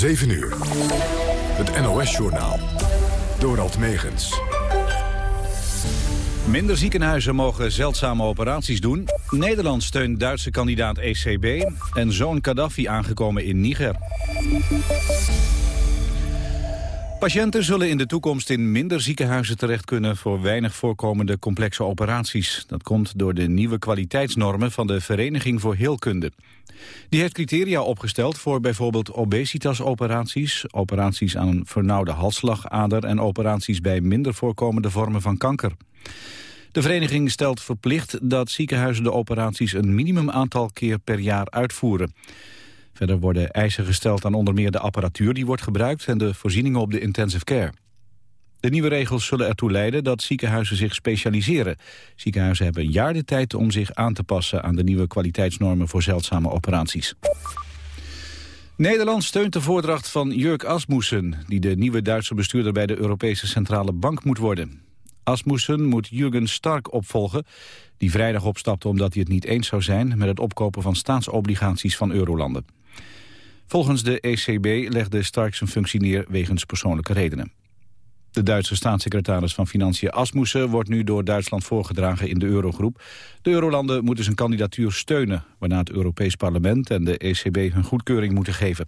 7 uur. Het NOS-journaal. Dorald Megens. Minder ziekenhuizen mogen zeldzame operaties doen. Nederland steunt Duitse kandidaat ECB. En zoon Gaddafi aangekomen in Niger. Patiënten zullen in de toekomst in minder ziekenhuizen terecht kunnen voor weinig voorkomende complexe operaties. Dat komt door de nieuwe kwaliteitsnormen van de Vereniging voor Heelkunde. Die heeft criteria opgesteld voor bijvoorbeeld obesitasoperaties, operaties aan een vernauwde halsslagader en operaties bij minder voorkomende vormen van kanker. De vereniging stelt verplicht dat ziekenhuizen de operaties een minimum aantal keer per jaar uitvoeren. Verder worden eisen gesteld aan onder meer de apparatuur die wordt gebruikt en de voorzieningen op de intensive care. De nieuwe regels zullen ertoe leiden dat ziekenhuizen zich specialiseren. Ziekenhuizen hebben een jaar de tijd om zich aan te passen aan de nieuwe kwaliteitsnormen voor zeldzame operaties. Nederland steunt de voordracht van Jurk Asmussen... die de nieuwe Duitse bestuurder bij de Europese Centrale Bank moet worden. Asmussen moet Jurgen Stark opvolgen, die vrijdag opstapte omdat hij het niet eens zou zijn... met het opkopen van staatsobligaties van eurolanden. Volgens de ECB legde Stark zijn functie neer wegens persoonlijke redenen. De Duitse staatssecretaris van Financiën Asmussen wordt nu door Duitsland voorgedragen in de eurogroep. De eurolanden moeten zijn kandidatuur steunen, waarna het Europees Parlement en de ECB hun goedkeuring moeten geven.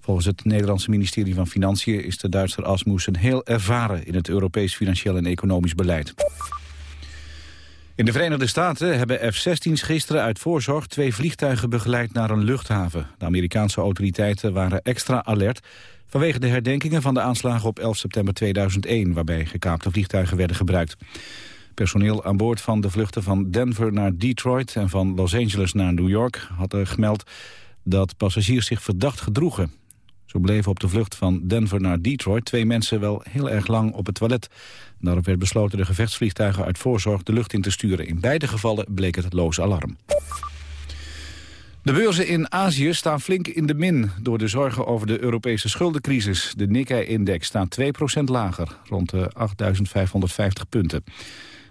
Volgens het Nederlandse ministerie van Financiën is de Duitser Asmussen heel ervaren in het Europees financieel en economisch beleid. In de Verenigde Staten hebben F-16's gisteren uit voorzorg twee vliegtuigen begeleid naar een luchthaven. De Amerikaanse autoriteiten waren extra alert vanwege de herdenkingen van de aanslagen op 11 september 2001, waarbij gekaapte vliegtuigen werden gebruikt. Personeel aan boord van de vluchten van Denver naar Detroit en van Los Angeles naar New York hadden gemeld dat passagiers zich verdacht gedroegen. Zo bleven op de vlucht van Denver naar Detroit twee mensen wel heel erg lang op het toilet. Daarop werd besloten de gevechtsvliegtuigen uit voorzorg de lucht in te sturen. In beide gevallen bleek het loos alarm. De beurzen in Azië staan flink in de min door de zorgen over de Europese schuldencrisis. De Nikkei-index staat 2% lager, rond de 8.550 punten.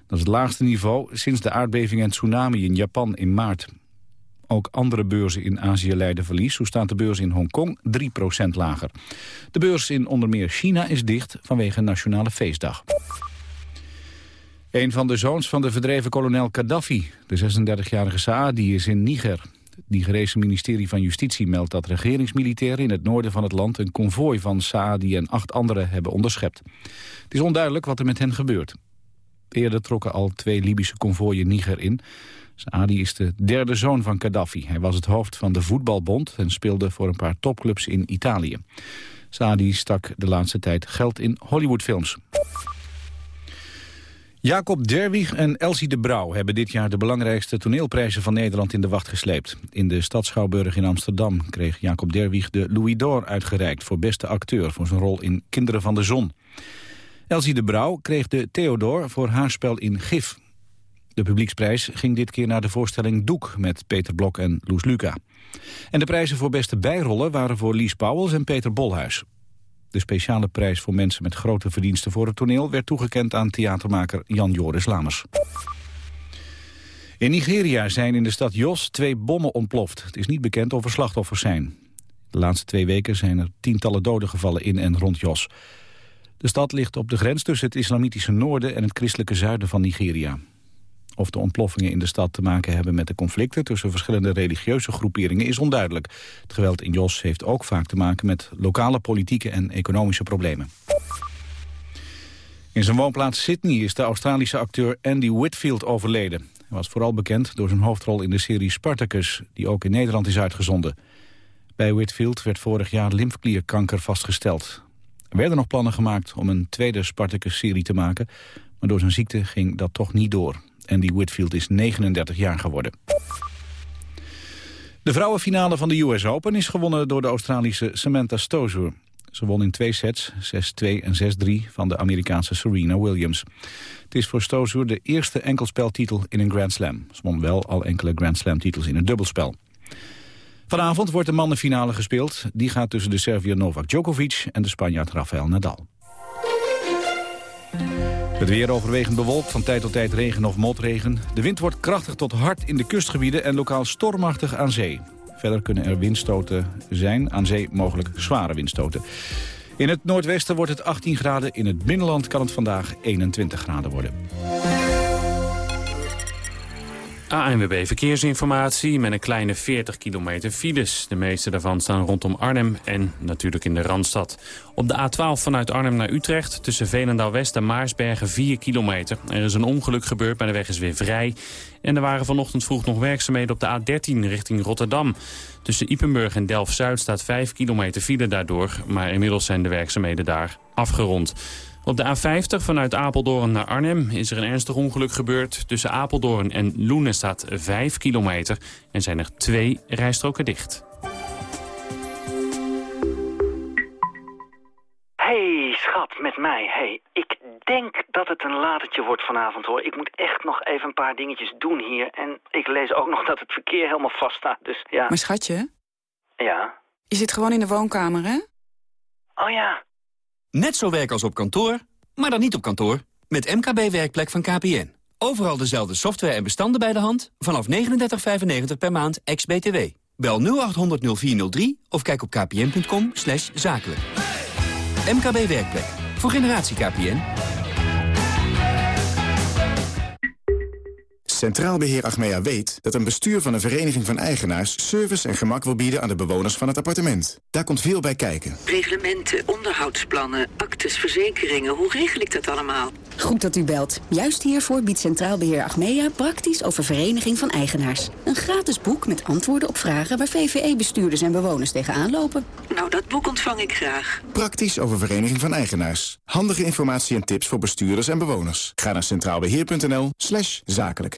Dat is het laagste niveau sinds de aardbeving en tsunami in Japan in maart. Ook andere beurzen in Azië leiden verlies. Zo staat de beurs in Hongkong 3% lager. De beurs in onder meer China is dicht vanwege Nationale Feestdag. Een van de zoons van de verdreven kolonel Gaddafi, de 36-jarige Saadi, is in Niger. Het Nigerese ministerie van Justitie meldt dat regeringsmilitairen in het noorden van het land een konvooi van Saadi en acht anderen hebben onderschept. Het is onduidelijk wat er met hen gebeurt. Eerder trokken al twee Libische konvooien Niger in. Saadi is de derde zoon van Gaddafi. Hij was het hoofd van de voetbalbond en speelde voor een paar topclubs in Italië. Saadi stak de laatste tijd geld in Hollywoodfilms. Jacob Derwig en Elsie de Brouw hebben dit jaar de belangrijkste toneelprijzen van Nederland in de wacht gesleept. In de stad Schouwburg in Amsterdam kreeg Jacob Derwig de Louis d'Or uitgereikt voor beste acteur voor zijn rol in Kinderen van de Zon. Elsie de Brouw kreeg de Theodor voor haar spel in Gif. De publieksprijs ging dit keer naar de voorstelling Doek met Peter Blok en Loes Luca. En de prijzen voor beste bijrollen waren voor Lies Pauwels en Peter Bolhuis. De speciale prijs voor mensen met grote verdiensten voor het toneel... werd toegekend aan theatermaker Jan Joris Lamers. In Nigeria zijn in de stad Jos twee bommen ontploft. Het is niet bekend of er slachtoffers zijn. De laatste twee weken zijn er tientallen doden gevallen in en rond Jos. De stad ligt op de grens tussen het islamitische noorden... en het christelijke zuiden van Nigeria. Of de ontploffingen in de stad te maken hebben met de conflicten tussen verschillende religieuze groeperingen is onduidelijk. Het geweld in Jos heeft ook vaak te maken met lokale politieke en economische problemen. In zijn woonplaats Sydney is de Australische acteur Andy Whitfield overleden. Hij was vooral bekend door zijn hoofdrol in de serie Spartacus, die ook in Nederland is uitgezonden. Bij Whitfield werd vorig jaar lymfklierkanker vastgesteld. Er werden nog plannen gemaakt om een tweede Spartacus-serie te maken, maar door zijn ziekte ging dat toch niet door. Andy Whitfield is 39 jaar geworden. De vrouwenfinale van de US Open is gewonnen door de Australische Samantha Stosur. Ze won in twee sets, 6-2 en 6-3, van de Amerikaanse Serena Williams. Het is voor Stosur de eerste enkelspeltitel in een Grand Slam. Ze won wel al enkele Grand Slam titels in het dubbelspel. Vanavond wordt de mannenfinale gespeeld. Die gaat tussen de Serviër Novak Djokovic en de Spanjaard Rafael Nadal. Het weer overwegend bewolkt, van tijd tot tijd regen of motregen. De wind wordt krachtig tot hard in de kustgebieden en lokaal stormachtig aan zee. Verder kunnen er windstoten zijn, aan zee mogelijk zware windstoten. In het noordwesten wordt het 18 graden, in het binnenland kan het vandaag 21 graden worden. ANWB Verkeersinformatie met een kleine 40 kilometer files. De meeste daarvan staan rondom Arnhem en natuurlijk in de Randstad. Op de A12 vanuit Arnhem naar Utrecht tussen Velendaal-West en Maarsbergen 4 kilometer. Er is een ongeluk gebeurd, maar de weg is weer vrij. En er waren vanochtend vroeg nog werkzaamheden op de A13 richting Rotterdam. Tussen Ipenburg en Delft-Zuid staat 5 kilometer file daardoor. Maar inmiddels zijn de werkzaamheden daar afgerond. Op de A50 vanuit Apeldoorn naar Arnhem is er een ernstig ongeluk gebeurd. Tussen Apeldoorn en Loenen staat 5 kilometer en zijn er twee rijstroken dicht. Hey, schat, met mij. Hey, ik denk dat het een latertje wordt vanavond, hoor. Ik moet echt nog even een paar dingetjes doen hier. En ik lees ook nog dat het verkeer helemaal vast staat, dus ja. Maar schatje? Ja? Je zit gewoon in de woonkamer, hè? Oh ja. Net zo werk als op kantoor, maar dan niet op kantoor. Met MKB Werkplek van KPN. Overal dezelfde software en bestanden bij de hand. Vanaf 39,95 per maand, ex-BTW. Bel 0800 0403 of kijk op kpn.com zakelijk. MKB Werkplek. Voor generatie KPN. Centraal Beheer Achmea weet dat een bestuur van een vereniging van eigenaars... service en gemak wil bieden aan de bewoners van het appartement. Daar komt veel bij kijken. Reglementen, onderhoudsplannen, actes, verzekeringen. Hoe regel ik dat allemaal? Goed dat u belt. Juist hiervoor biedt Centraal Beheer Achmea praktisch over vereniging van eigenaars. Een gratis boek met antwoorden op vragen waar VVE-bestuurders en bewoners tegenaan lopen. Nou, dat boek ontvang ik graag. Praktisch over vereniging van eigenaars. Handige informatie en tips voor bestuurders en bewoners. Ga naar centraalbeheer.nl slash zakelijk.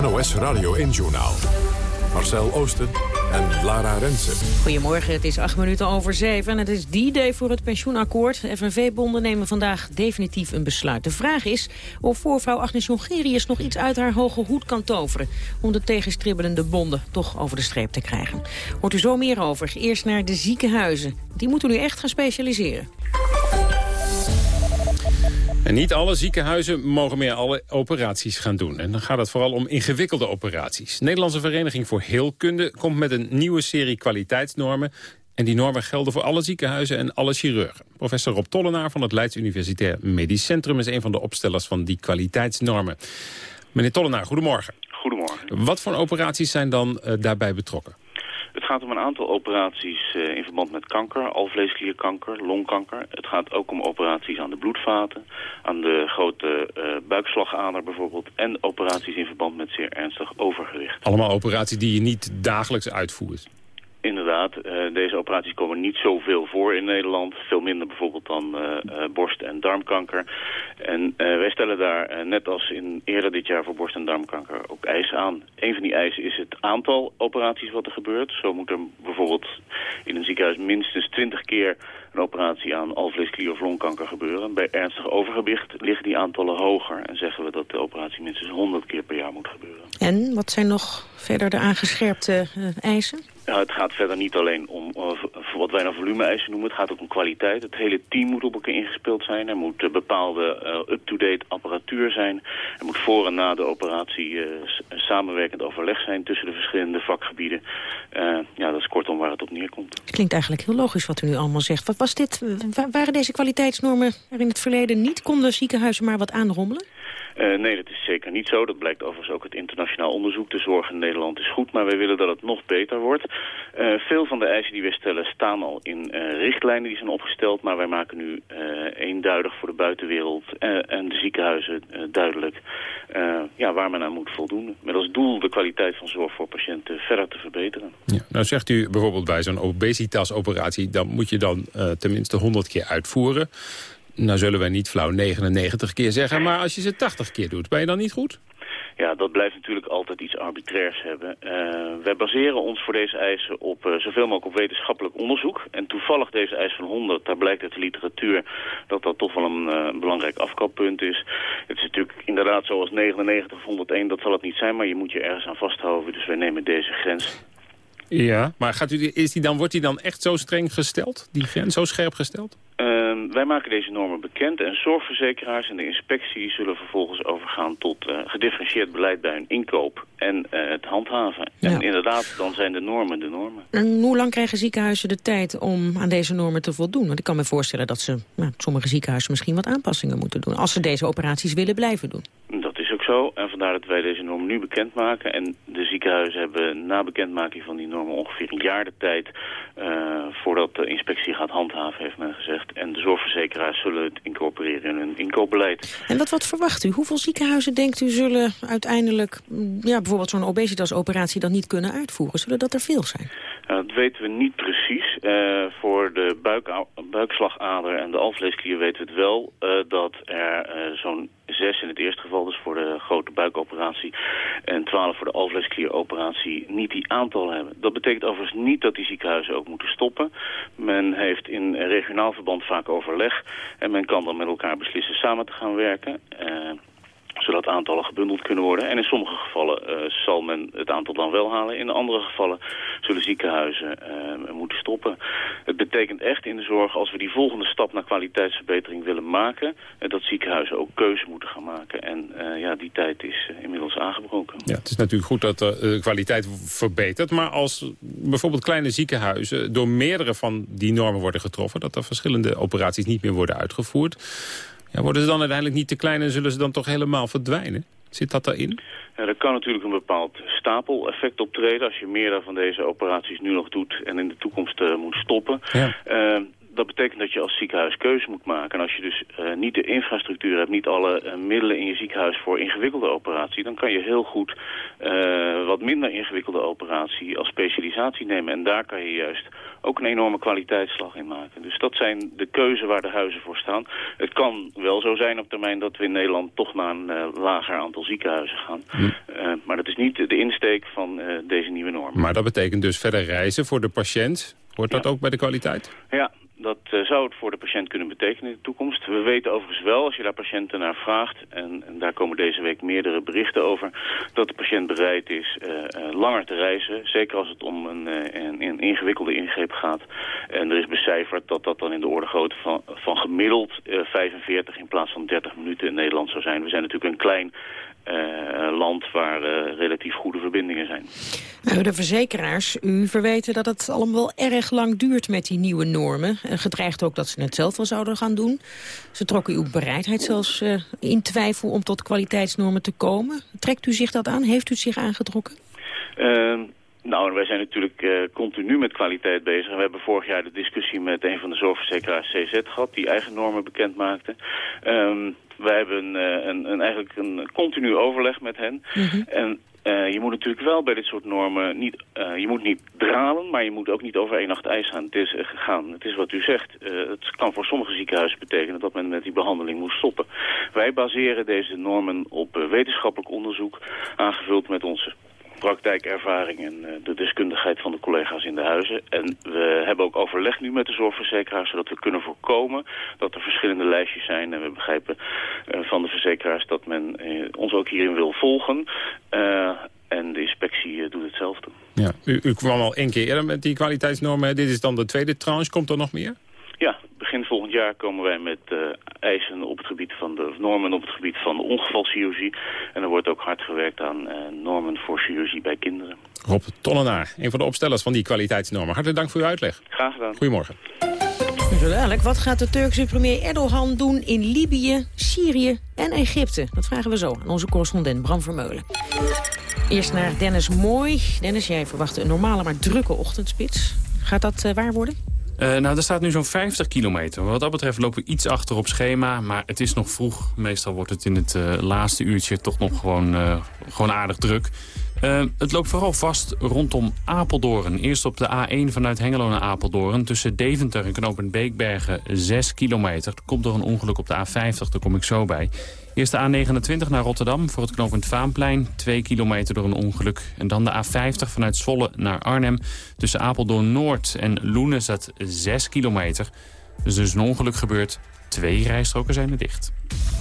NOS Radio 1-journaal. Marcel Oosten en Lara Rensen. Goedemorgen, het is acht minuten over zeven en het is die day voor het pensioenakkoord. De FNV-bonden nemen vandaag definitief een besluit. De vraag is of voorvrouw Agnes Jongerius nog iets uit haar hoge hoed kan toveren... om de tegenstribbelende bonden toch over de streep te krijgen. Hoort u zo meer over. Eerst naar de ziekenhuizen. Die moeten nu echt gaan specialiseren. En niet alle ziekenhuizen mogen meer alle operaties gaan doen. En dan gaat het vooral om ingewikkelde operaties. De Nederlandse Vereniging voor Heelkunde komt met een nieuwe serie kwaliteitsnormen. En die normen gelden voor alle ziekenhuizen en alle chirurgen. Professor Rob Tollenaar van het Leids Universitair Medisch Centrum... is een van de opstellers van die kwaliteitsnormen. Meneer Tollenaar, goedemorgen. Goedemorgen. Wat voor operaties zijn dan uh, daarbij betrokken? Gaat om een aantal operaties uh, in verband met kanker, alvleesklierkanker, longkanker. Het gaat ook om operaties aan de bloedvaten, aan de grote uh, buikslagader bijvoorbeeld... en operaties in verband met zeer ernstig overgewicht. Allemaal operaties die je niet dagelijks uitvoert? Inderdaad, uh, deze operaties komen niet zoveel voor in Nederland. Veel minder bijvoorbeeld dan uh, uh, borst- en darmkanker. En wij stellen daar, net als in eerder dit jaar voor borst- en darmkanker, ook eisen aan. Een van die eisen is het aantal operaties wat er gebeurt. Zo moet er bijvoorbeeld in een ziekenhuis minstens 20 keer een operatie aan alvleesklier of longkanker gebeuren. Bij ernstig overgewicht liggen die aantallen hoger. En zeggen we dat de operatie minstens 100 keer per jaar moet gebeuren. En wat zijn nog verder de aangescherpte eisen? Ja, het gaat verder niet alleen om uh, wat wij nou volume-eisen noemen. Het gaat ook om kwaliteit. Het hele team moet op elkaar ingespeeld zijn. Er moet uh, bepaalde uh, up-to-date apparatuur zijn. Er moet voor en na de operatie samenwerkend overleg zijn tussen de verschillende vakgebieden. ja, dat is kortom waar het op neerkomt. Klinkt eigenlijk heel logisch wat u nu allemaal zegt. Wat was dit? waren deze kwaliteitsnormen er in het verleden niet? Konden ziekenhuizen maar wat aanrommelen? Uh, nee, dat is zeker niet zo. Dat blijkt overigens ook uit internationaal onderzoek. De zorg in Nederland is goed, maar wij willen dat het nog beter wordt. Uh, veel van de eisen die wij stellen staan al in uh, richtlijnen die zijn opgesteld. Maar wij maken nu eenduidig voor de buitenwereld en de ziekenhuizen duidelijk ja, waar men aan moet voldoen. Met als doel de kwaliteit van zorg voor patiënten verder te verbeteren. Ja, nou zegt u bijvoorbeeld bij zo'n obesitasoperatie... dan moet je dan tenminste 100 keer uitvoeren. Nou zullen wij niet flauw 99 keer zeggen, maar als je ze 80 keer doet, ben je dan niet goed? Ja, dat blijft natuurlijk altijd iets arbitrairs hebben. Uh, wij baseren ons voor deze eisen op uh, zoveel mogelijk op wetenschappelijk onderzoek. En toevallig deze eis van 100, daar blijkt uit de literatuur dat dat toch wel een uh, belangrijk afkappunt is. Het is natuurlijk inderdaad zoals 99 of 101, dat zal het niet zijn, maar je moet je ergens aan vasthouden. Dus wij nemen deze grens. Ja, maar gaat u, is die dan, wordt die dan echt zo streng gesteld, die grens zo scherp gesteld? Uh, wij maken deze normen bekend en zorgverzekeraars en de inspectie zullen vervolgens overgaan tot uh, gedifferentieerd beleid bij hun inkoop en uh, het handhaven. Ja. En inderdaad, dan zijn de normen de normen. En hoe lang krijgen ziekenhuizen de tijd om aan deze normen te voldoen? Want ik kan me voorstellen dat ze, nou, sommige ziekenhuizen misschien wat aanpassingen moeten doen, als ze deze operaties willen blijven doen. Dat zo en vandaar dat wij deze normen nu bekendmaken. En de ziekenhuizen hebben na bekendmaking van die normen ongeveer een jaar de tijd uh, voordat de inspectie gaat handhaven, heeft men gezegd. En de zorgverzekeraars zullen het incorporeren in hun inkoopbeleid. En wat, wat verwacht u? Hoeveel ziekenhuizen denkt u zullen uiteindelijk ja, bijvoorbeeld zo'n obesitasoperatie dan niet kunnen uitvoeren? Zullen dat er veel zijn? Nou, dat weten we niet precies. Uh, voor de buik, buikslagader en de alvleesklier weten we het wel uh, dat er zo'n zes in het eerste geval, dus voor de grote buikoperatie, en twaalf voor de alvleesklieroperatie, niet die aantallen hebben. Dat betekent overigens niet dat die ziekenhuizen ook moeten stoppen. Men heeft in regionaal verband vaak overleg en men kan dan met elkaar beslissen samen te gaan werken zodat aantallen gebundeld kunnen worden. En in sommige gevallen uh, zal men het aantal dan wel halen. In andere gevallen zullen ziekenhuizen uh, moeten stoppen. Het betekent echt in de zorg, als we die volgende stap naar kwaliteitsverbetering willen maken... Uh, dat ziekenhuizen ook keuze moeten gaan maken. En ja, die tijd is inmiddels aangebroken. Ja, het is natuurlijk goed dat de kwaliteit verbetert. Maar als bijvoorbeeld kleine ziekenhuizen door meerdere van die normen worden getroffen... dat er verschillende operaties niet meer worden uitgevoerd ja, worden ze dan uiteindelijk niet te klein en zullen ze dan toch helemaal verdwijnen? Zit dat daarin? Ja, er kan natuurlijk een bepaald stapeleffect optreden. Als je meer van deze operaties nu nog doet en in de toekomst uh, moet stoppen. Ja. Uh, dat betekent dat je als ziekenhuis keuze moet maken. En als je dus uh, niet de infrastructuur hebt, niet alle uh, middelen in je ziekenhuis voor ingewikkelde operatie, dan kan je heel goed uh, wat minder ingewikkelde operatie als specialisatie nemen. En daar kan je juist ook een enorme kwaliteitsslag in maken. Dus dat zijn de keuzen waar de huizen voor staan. Het kan wel zo zijn op termijn dat we in Nederland toch naar een lager aantal ziekenhuizen gaan. Hm. maar dat is niet de insteek van deze nieuwe norm. Maar dat betekent dus verder reizen voor de patiënt. Hoort dat ook bij de kwaliteit? Ja, dat uh, zou het voor de patiënt kunnen betekenen in de toekomst. We weten overigens wel, als je daar patiënten naar vraagt... en, en daar komen deze week meerdere berichten over... dat de patiënt bereid is uh, uh, langer te reizen. Zeker als het om een, een, ingewikkelde ingreep gaat. En er is becijferd dat dat dan in de orde grootte van, van gemiddeld 45... in plaats van 30 minuten in Nederland zou zijn. We zijn natuurlijk een klein land waar uh, relatief goede verbindingen zijn. Nou, de verzekeraars, u verweten dat het allemaal wel erg lang duurt met die nieuwe normen. Gedreigd ook dat ze het zelf wel zouden gaan doen. Ze trokken uw bereidheid zelfs in twijfel om tot kwaliteitsnormen te komen. Trekt u zich dat aan? Heeft u het zich aangetrokken? Ehm, nou, wij zijn natuurlijk uh, continu met kwaliteit bezig. We hebben vorig jaar de discussie met een van de zorgverzekeraars CZ gehad... die eigen normen bekend maakte. Um, wij hebben uh, een, een, eigenlijk een continu overleg met hen. Mm -hmm. En uh, je moet natuurlijk wel bij dit soort normen niet, uh, je moet niet dralen, maar je moet ook niet over één nacht ijs gaan. Het is uh, gegaan. Het is wat u zegt. het kan voor sommige ziekenhuizen betekenen dat men met die behandeling moet stoppen. Wij baseren deze normen op wetenschappelijk onderzoek, aangevuld met onze praktijkervaring en uh, de deskundigheid van de collega's in de huizen. En we hebben ook overleg nu met de zorgverzekeraars... zodat we kunnen voorkomen dat er verschillende lijstjes zijn. En we begrijpen uh, van de verzekeraars dat men uh, ons ook hierin wil volgen. en de inspectie doet hetzelfde. Ja, u, u kwam al één keer eerder met die kwaliteitsnormen. Dit is dan de tweede tranche. Komt er nog meer? Ja, begin volgend jaar komen wij met uh, eisen op het gebied van de normen op het gebied van de ongevalchirurgie. En er wordt ook hard gewerkt aan uh, normen voor chirurgie bij kinderen. Rob Tollenaar, een van de opstellers van die kwaliteitsnormen. Hartelijk dank voor uw uitleg. Graag gedaan. Goedemorgen. Zo dadelijk, wat gaat de Turkse premier Erdogan doen in Libië, Syrië en Egypte? Dat vragen we zo aan onze correspondent Bram Vermeulen. Eerst naar Dennis Mooi. Dennis, jij verwacht een normale maar drukke ochtendspits. Gaat dat uh, waar worden? Uh, nou, er staat nu zo'n 50 kilometer. Wat dat betreft lopen we iets achter op schema. Maar het is nog vroeg. Meestal wordt het in het uh, laatste uurtje toch nog gewoon, uh, gewoon aardig druk. Het loopt vooral vast rondom Apeldoorn. Eerst op de A1 vanuit Hengelo naar Apeldoorn. Tussen Deventer en Knopen Beekbergen 6 kilometer. Er komt door een ongeluk op de A50, daar kom ik zo bij. Eerst de A29 naar Rotterdam voor het knooppunt Vaanplein. 2 kilometer door een ongeluk. En dan de A50 vanuit Zwolle naar Arnhem. Tussen Apeldoorn Noord en Loenen staat 6 kilometer. Dus er is een ongeluk gebeurd. Twee rijstroken zijn er dicht.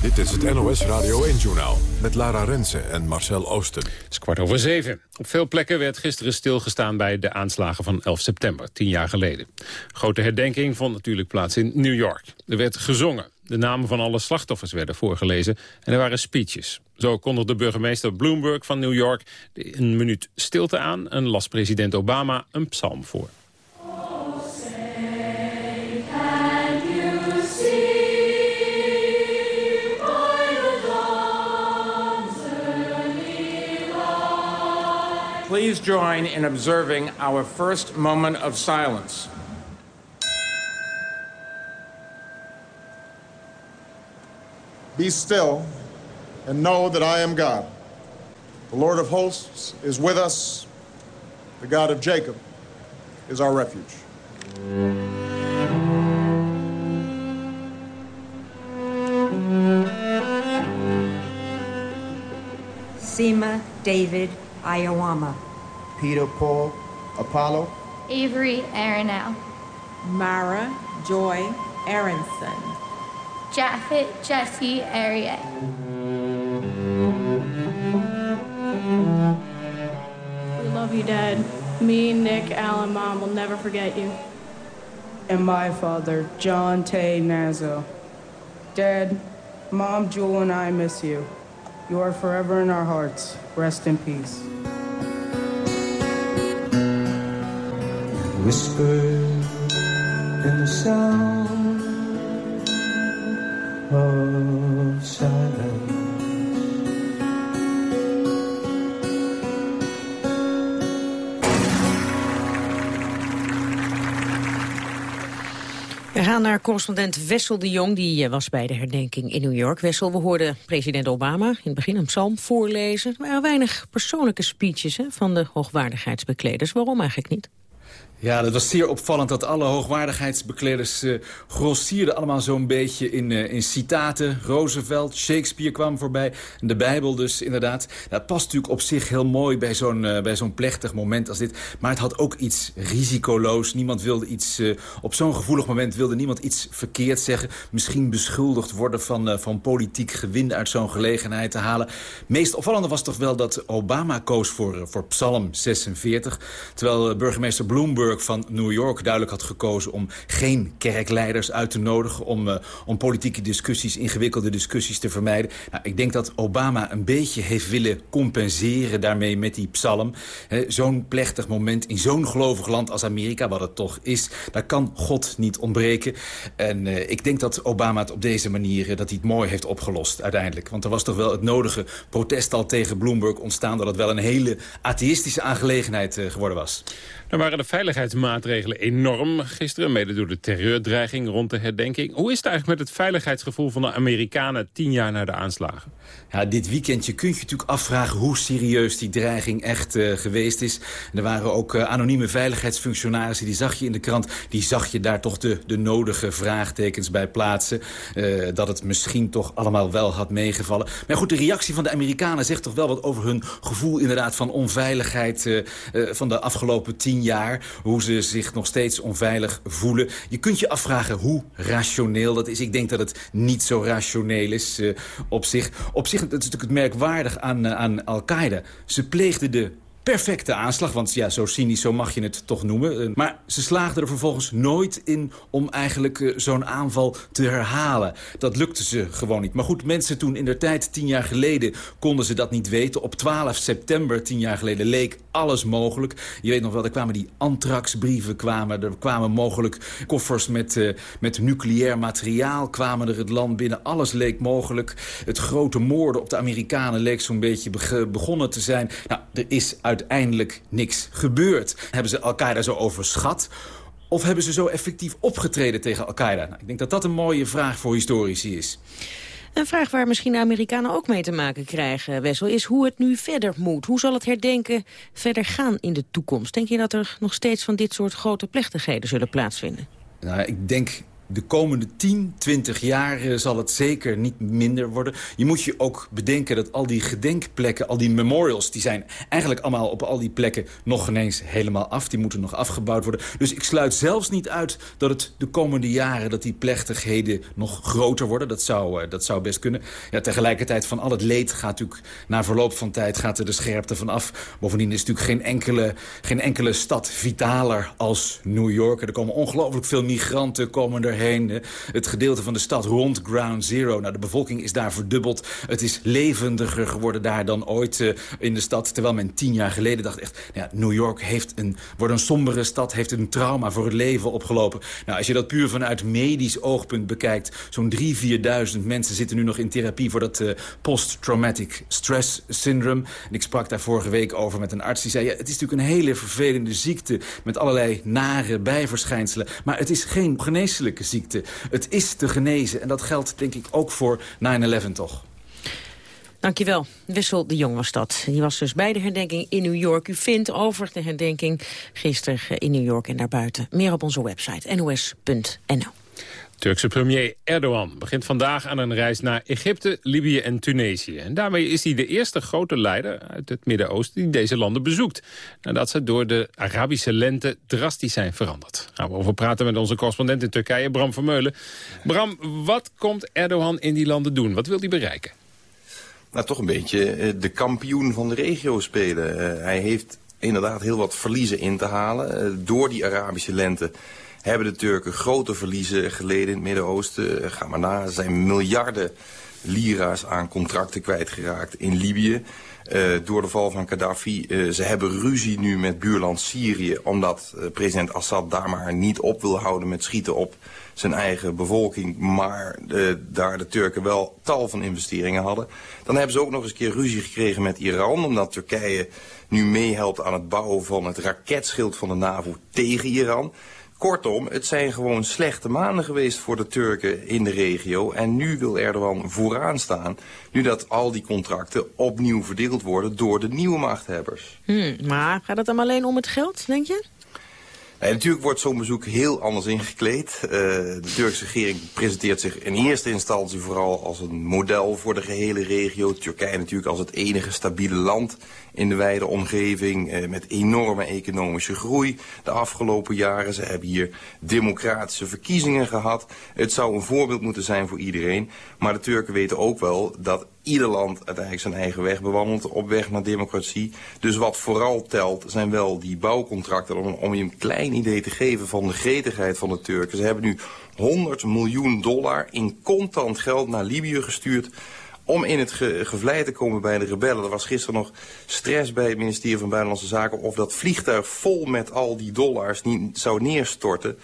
Dit is het NOS Radio 1-journaal met Lara Rensen en Marcel Oosten. Het is kwart over zeven. Op veel plekken werd gisteren stilgestaan bij de aanslagen van 11 september, tien jaar geleden. Grote herdenking vond natuurlijk plaats in New York. Er werd gezongen. De namen van alle slachtoffers werden voorgelezen en er waren speeches. Zo kondigde burgemeester Bloomberg van New York een minuut stilte aan... en las president Obama een psalm voor. Please join in observing our first moment of silence. Be still and know that I am God. The Lord of hosts is with us. The God of Jacob is our refuge. Sema David Iowama. Peter Paul Apollo. Avery Aronell. Mara Joy Aronson. Japheth Jesse Ariet. We love you, Dad. Me, Nick, Alan, Mom will never forget you. And my father, John Tay Nazo. Dad, Mom, Jewel, and I miss you. You are forever in our hearts. Rest in peace. Whisper in the sound We gaan naar correspondent Wessel de Jong. Die was bij de herdenking in New York. Wessel, we hoorden president Obama in het begin een psalm voorlezen. Er weinig persoonlijke speeches hè, van de hoogwaardigheidsbekleders. Waarom eigenlijk niet? Ja, dat was zeer opvallend dat alle hoogwaardigheidsbekleders uh, grossierden allemaal zo'n beetje in, uh, in citaten. Roosevelt, Shakespeare kwam voorbij, de Bijbel dus inderdaad. Dat past natuurlijk op zich heel mooi bij zo'n uh, bij zo'n plechtig moment als dit. Maar het had ook iets risicoloos. Niemand wilde iets, op zo'n gevoelig moment wilde niemand iets verkeerd zeggen. Misschien beschuldigd worden van, van politiek gewin uit zo'n gelegenheid te halen. Meest opvallende was toch wel dat Obama koos voor, voor Psalm 46. Terwijl burgemeester Bloomberg van New York duidelijk had gekozen... om geen kerkleiders uit te nodigen... om, uh, om politieke discussies, ingewikkelde discussies te vermijden. Nou, ik denk dat Obama een beetje heeft willen compenseren daarmee met die psalm. Zo'n plechtig moment in zo'n gelovig land als Amerika, wat het toch is... daar kan God niet ontbreken. En uh, ik denk dat Obama het op deze manier dat hij het mooi heeft opgelost uiteindelijk. Want er was toch wel het nodige protest al tegen Bloomberg ontstaan... dat het wel een hele atheïstische aangelegenheid uh, geworden was. Dan waren de veiligheidsmaatregelen enorm gisteren, mede door de terreurdreiging rond de herdenking. Hoe is het eigenlijk met het veiligheidsgevoel van de Amerikanen tien jaar na de aanslagen? Ja, dit weekendje kun je natuurlijk afvragen hoe serieus die dreiging echt uh, geweest is. Er waren ook uh, anonieme veiligheidsfunctionarissen, die zag je in de krant. Die zag je daar toch de, de nodige vraagtekens bij plaatsen. Uh, dat het misschien toch allemaal wel had meegevallen. Maar goed, de reactie van de Amerikanen zegt toch wel wat over hun gevoel inderdaad van onveiligheid van de afgelopen tien jaar. Hoe ze zich nog steeds onveilig voelen. Je kunt je afvragen hoe rationeel dat is. Ik denk dat het niet zo rationeel is op zich. Op zich, dat is natuurlijk het merkwaardig aan, aan Al-Qaeda. Ze pleegden de perfecte aanslag. Want ja, zo cynisch, zo mag je het toch noemen. Eh, maar ze slaagden er vervolgens nooit in om eigenlijk uh, zo'n aanval te herhalen. Dat lukte ze gewoon niet. Maar goed, mensen toen in der tijd, tien jaar geleden, konden ze dat niet weten. Op 12 september, tien jaar geleden, leek alles mogelijk. Je weet nog wel, er kwamen die antraxbrieven, kwamen, er kwamen mogelijk koffers met, uh, met nucleair materiaal, kwamen er het land binnen. Alles leek mogelijk. Het grote moorden op de Amerikanen leek zo'n beetje begonnen te zijn. Nou, er is uiteindelijk niks gebeurd. Hebben ze Al-Qaeda zo overschat? Of hebben ze zo effectief opgetreden tegen Al-Qaeda? Nou, ik denk dat dat een mooie vraag voor historici is. Een vraag waar misschien de Amerikanen ook mee te maken krijgen, Wessel... is hoe het nu verder moet. Hoe zal het herdenken verder gaan in de toekomst? Denk je dat er nog steeds van dit soort grote plechtigheden zullen plaatsvinden? Nou, ik denk de komende 10, 20 jaar eh, zal het zeker niet minder worden. Je moet je ook bedenken dat al die gedenkplekken, al die memorials... die zijn eigenlijk allemaal op al die plekken nog ineens helemaal af. Die moeten nog afgebouwd worden. Dus ik sluit zelfs niet uit dat het de komende jaren... dat die plechtigheden nog groter worden. Dat zou, eh, dat zou best kunnen. Ja, tegelijkertijd van al het leed gaat natuurlijk... na verloop van tijd gaat er de scherpte van af. Bovendien is natuurlijk geen enkele, geen enkele stad vitaler als New York. Er komen ongelooflijk veel migranten komen er Het gedeelte van de stad rond Ground Zero. Nou, de bevolking is daar verdubbeld. Het is levendiger geworden daar dan ooit uh, in de stad. Terwijl men tien jaar geleden dacht echt... Nou ja, New York heeft een, wordt een sombere stad, heeft een trauma voor het leven opgelopen. Nou, als je dat puur vanuit medisch oogpunt bekijkt... zo'n 3.000, 4.000 mensen zitten nu nog in therapie... voor dat uh, post-traumatic stress syndrome. Ik sprak daar vorige week over met een arts. Die zei, ja, het is natuurlijk een hele vervelende ziekte... met allerlei nare bijverschijnselen. Maar het is geen geneeslijke ziekte. Het is te genezen en dat geldt denk ik ook voor 9-11 toch. Dankjewel. Wissel de Jong was dat. Die was dus bij de herdenking in New York. U vindt over de herdenking gisteren in New York en daarbuiten meer op onze website nos.nl. Turkse premier Erdogan begint vandaag aan een reis naar Egypte, Libië en Tunesië. En daarmee is hij de eerste grote leider uit het Midden-Oosten die deze landen bezoekt. Nadat ze door de Arabische lente drastisch zijn veranderd. Gaan we over praten met onze correspondent in Turkije, Bram Vermeulen. Bram, wat komt Erdogan in die landen doen? Wat wil hij bereiken? Nou, toch een beetje eh, de kampioen van de regio spelen. Uh, hij heeft inderdaad heel wat verliezen in te halen. Uh, door die Arabische lente hebben de Turken grote verliezen geleden in het Midden-Oosten. Eh, ga maar na, zijn miljarden lira's aan contracten kwijtgeraakt in Libië. Uh, door de val van Gaddafi. Uh, ze hebben ruzie nu met buurland Syrië... omdat president Assad daar maar niet op wil houden met schieten op zijn eigen bevolking. Maar daar de Turken wel tal van investeringen hadden. Dan hebben ze ook nog eens een keer ruzie gekregen met Iran... omdat Turkije nu meehelpt aan het bouwen van het raketschild van de NAVO tegen Iran... Kortom, het zijn gewoon slechte maanden geweest voor de Turken in de regio. En nu wil Erdogan vooraan staan, nu dat al die contracten opnieuw verdeeld worden door de nieuwe machthebbers. Hmm, maar gaat het dan alleen om het geld, denk je? Nee, natuurlijk wordt zo'n bezoek heel anders ingekleed. Uh, de Turkse regering presenteert zich in eerste instantie vooral als een model voor de gehele regio. Turkije natuurlijk als het enige stabiele land in de wijde omgeving uh, met enorme economische groei de afgelopen jaren. Ze hebben hier democratische verkiezingen gehad. Het zou een voorbeeld moeten zijn voor iedereen. Maar de Turken weten ook wel dat ieder land uiteindelijk zijn eigen weg bewandelt op weg naar democratie. Dus wat vooral telt zijn wel die bouwcontracten om, om je een klein idee te geven van de gretigheid van de Turken. Ze hebben nu 100 miljoen dollar in contant geld naar Libië gestuurd om in het ge gevlei te komen bij de rebellen. Er was gisteren nog stress bij het ministerie van Buitenlandse Zaken... of dat vliegtuig vol met al die dollars niet zou neerstorten.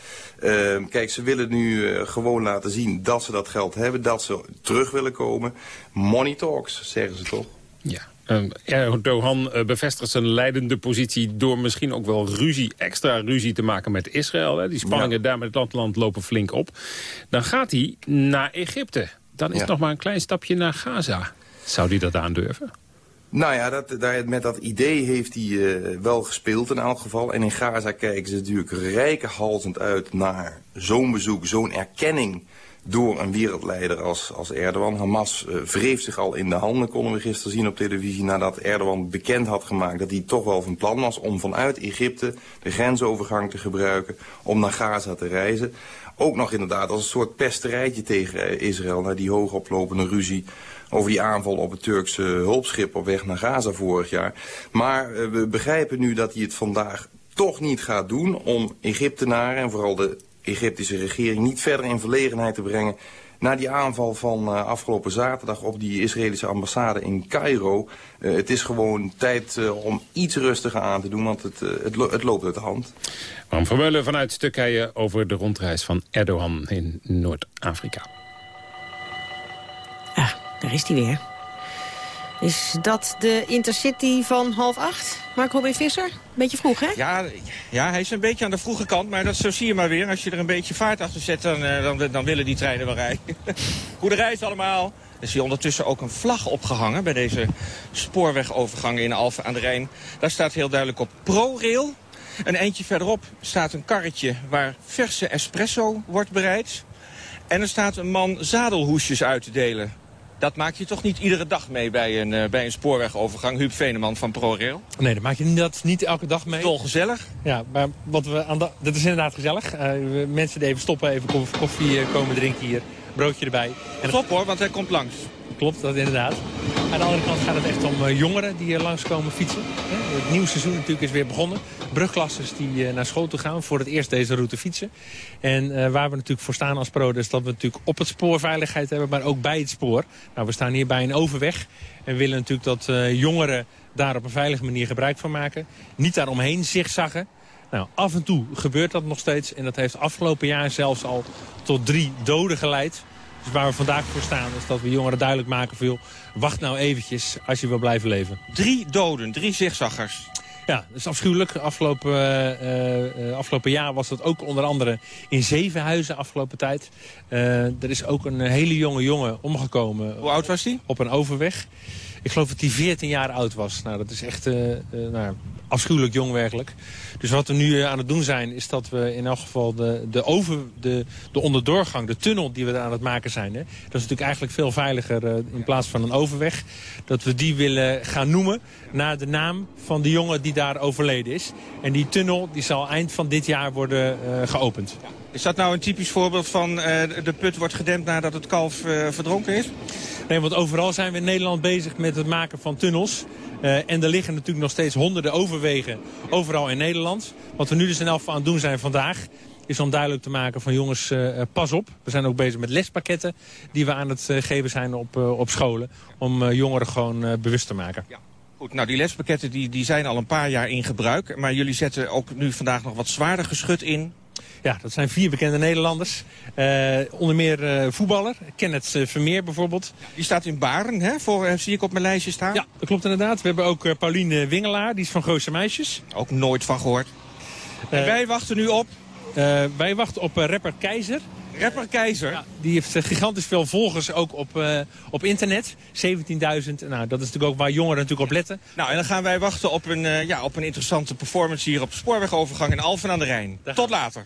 Uh, kijk, ze willen nu uh, gewoon laten zien dat ze dat geld hebben... dat ze terug willen komen. Money talks, zeggen ze toch? Ja. Uh, Erdogan uh, bevestigt zijn leidende positie door misschien ook wel ruzie, extra ruzie te maken met Israël. Hè. Die spanningen ja. daar met het land lopen flink op. Dan gaat hij naar Egypte dan is ja. nog maar een klein stapje naar Gaza. Zou hij dat aandurven? Nou ja, dat, daar, met dat idee heeft hij uh, wel gespeeld in elk geval. En in Gaza kijken ze natuurlijk rijkenhalsend uit naar zo'n bezoek, zo'n erkenning door een wereldleider als, als Erdogan. Hamas uh, wreef zich al in de handen, konden we gisteren zien op televisie... nadat Erdogan bekend had gemaakt dat hij toch wel van plan was... om vanuit Egypte de grensovergang te gebruiken om naar Gaza te reizen. Ook nog inderdaad als een soort pesterijtje tegen Israël... naar die hoogoplopende ruzie over die aanval op het Turkse hulpschip op weg naar Gaza vorig jaar. Maar uh, we begrijpen nu dat hij het vandaag toch niet gaat doen om Egyptenaren en vooral de Egyptische regering niet verder in verlegenheid te brengen na die aanval van uh, afgelopen zaterdag op die Israëlische ambassade in Cairo. Uh, het is gewoon tijd uh, om iets rustiger aan te doen, want het, het, lo het, loopt uit de hand. Bram Vermeulen vanuit Turkije over de rondreis van Erdogan in Noord-Afrika. Ah, daar is hij weer. Is dat de Intercity van half acht? Mark Robin Visser? Beetje vroeg, hè? Ja, ja, hij is een beetje aan de vroege kant, maar dat zo zie je maar weer. Als je er een beetje vaart achter zet, dan, dan, dan willen die treinen wel rijden. Goede reis allemaal. Er is hier ondertussen ook een vlag opgehangen bij deze spoorwegovergang in Alphen aan de Rijn. Daar staat heel duidelijk op ProRail. Een eindje verderop staat een karretje waar verse espresso wordt bereid. En er staat een man zadelhoesjes uit te delen. Dat maak je toch niet iedere dag mee bij een, uh, bij een spoorwegovergang. Huub Veneman van ProRail. Nee, dat maak je dat niet elke dag mee. Toch gezellig? Ja, maar wat we aan dat is inderdaad gezellig. Uh, mensen die even stoppen, even koffie, uh, komen drinken hier. Broodje erbij. En Top hoor, want hij komt langs. Klopt, dat inderdaad. Aan de andere kant gaat het echt om uh, jongeren die hier langskomen fietsen. Het nieuwe seizoen natuurlijk is weer begonnen. Brugklassers die uh, naar school toe gaan voor het eerst deze route fietsen. En waar we natuurlijk voor staan als pro, is dat we natuurlijk op het spoor veiligheid hebben, maar ook bij het spoor. Nou, we staan hier bij een overweg en willen natuurlijk dat jongeren daar op een veilige manier gebruik van maken. Niet daaromheen zigzaggen. Nou, af en toe gebeurt dat nog steeds en dat heeft afgelopen jaar zelfs al tot drie doden geleid. Dus waar we vandaag voor staan is dat we jongeren duidelijk maken van... Joh, wacht nou eventjes als je wil blijven leven. Drie doden, drie zigzaggers. Ja, dat is afschuwelijk. Afgelopen, uh, uh, afgelopen jaar was dat ook onder andere in Zevenhuizen afgelopen tijd. Uh, er is ook een hele jonge jongen omgekomen. Hoe oud was hij? Op een overweg. Ik geloof dat hij 14 jaar oud was. Nou, dat is echt nou, afschuwelijk jong werkelijk. Dus wat we nu aan het doen zijn, is dat we in elk geval de, de, over, de, de onderdoorgang, de tunnel die we aan het maken zijn. Hè, dat is natuurlijk eigenlijk veel veiliger in plaats van een overweg. Dat we die willen gaan noemen naar de naam van de jongen die daar overleden is. En die tunnel die zal eind van dit jaar worden uh, geopend. Is dat nou een typisch voorbeeld van uh, de put wordt gedempt nadat het kalf uh, verdronken is? Nee, want overal zijn we in Nederland bezig met het maken van tunnels. Uh, en er liggen natuurlijk nog steeds honderden overwegen overal in Nederland. Wat we nu dus in geval aan het doen zijn vandaag is om duidelijk te maken van jongens, uh, pas op. We zijn ook bezig met lespakketten die we aan het uh, geven zijn op, uh, op scholen. Om jongeren gewoon bewust te maken. Ja. Goed, nou die lespakketten die, die zijn al een paar jaar in gebruik. Maar jullie zetten ook nu vandaag nog wat zwaarder geschut in. Ja, dat zijn vier bekende Nederlanders. Uh, onder meer uh, voetballer, Kenneth uh, Vermeer bijvoorbeeld. Die staat in Baren, hè? Voor, zie ik op mijn lijstje staan. Ja, dat klopt inderdaad. We hebben ook Pauline Wingelaar, die is van Grootse Meisjes. Ook nooit van gehoord. en wij wachten nu op? wij wachten op rapper Keizer. Rapper Keizer? Ja, die heeft gigantisch veel volgers ook op, uh, op internet. 17.000. Nou, dat is natuurlijk ook waar jongeren natuurlijk op letten. Nou, en dan gaan wij wachten op een, uh, ja, op een interessante performance hier op de spoorwegovergang in Alphen aan de Rijn. Tot later.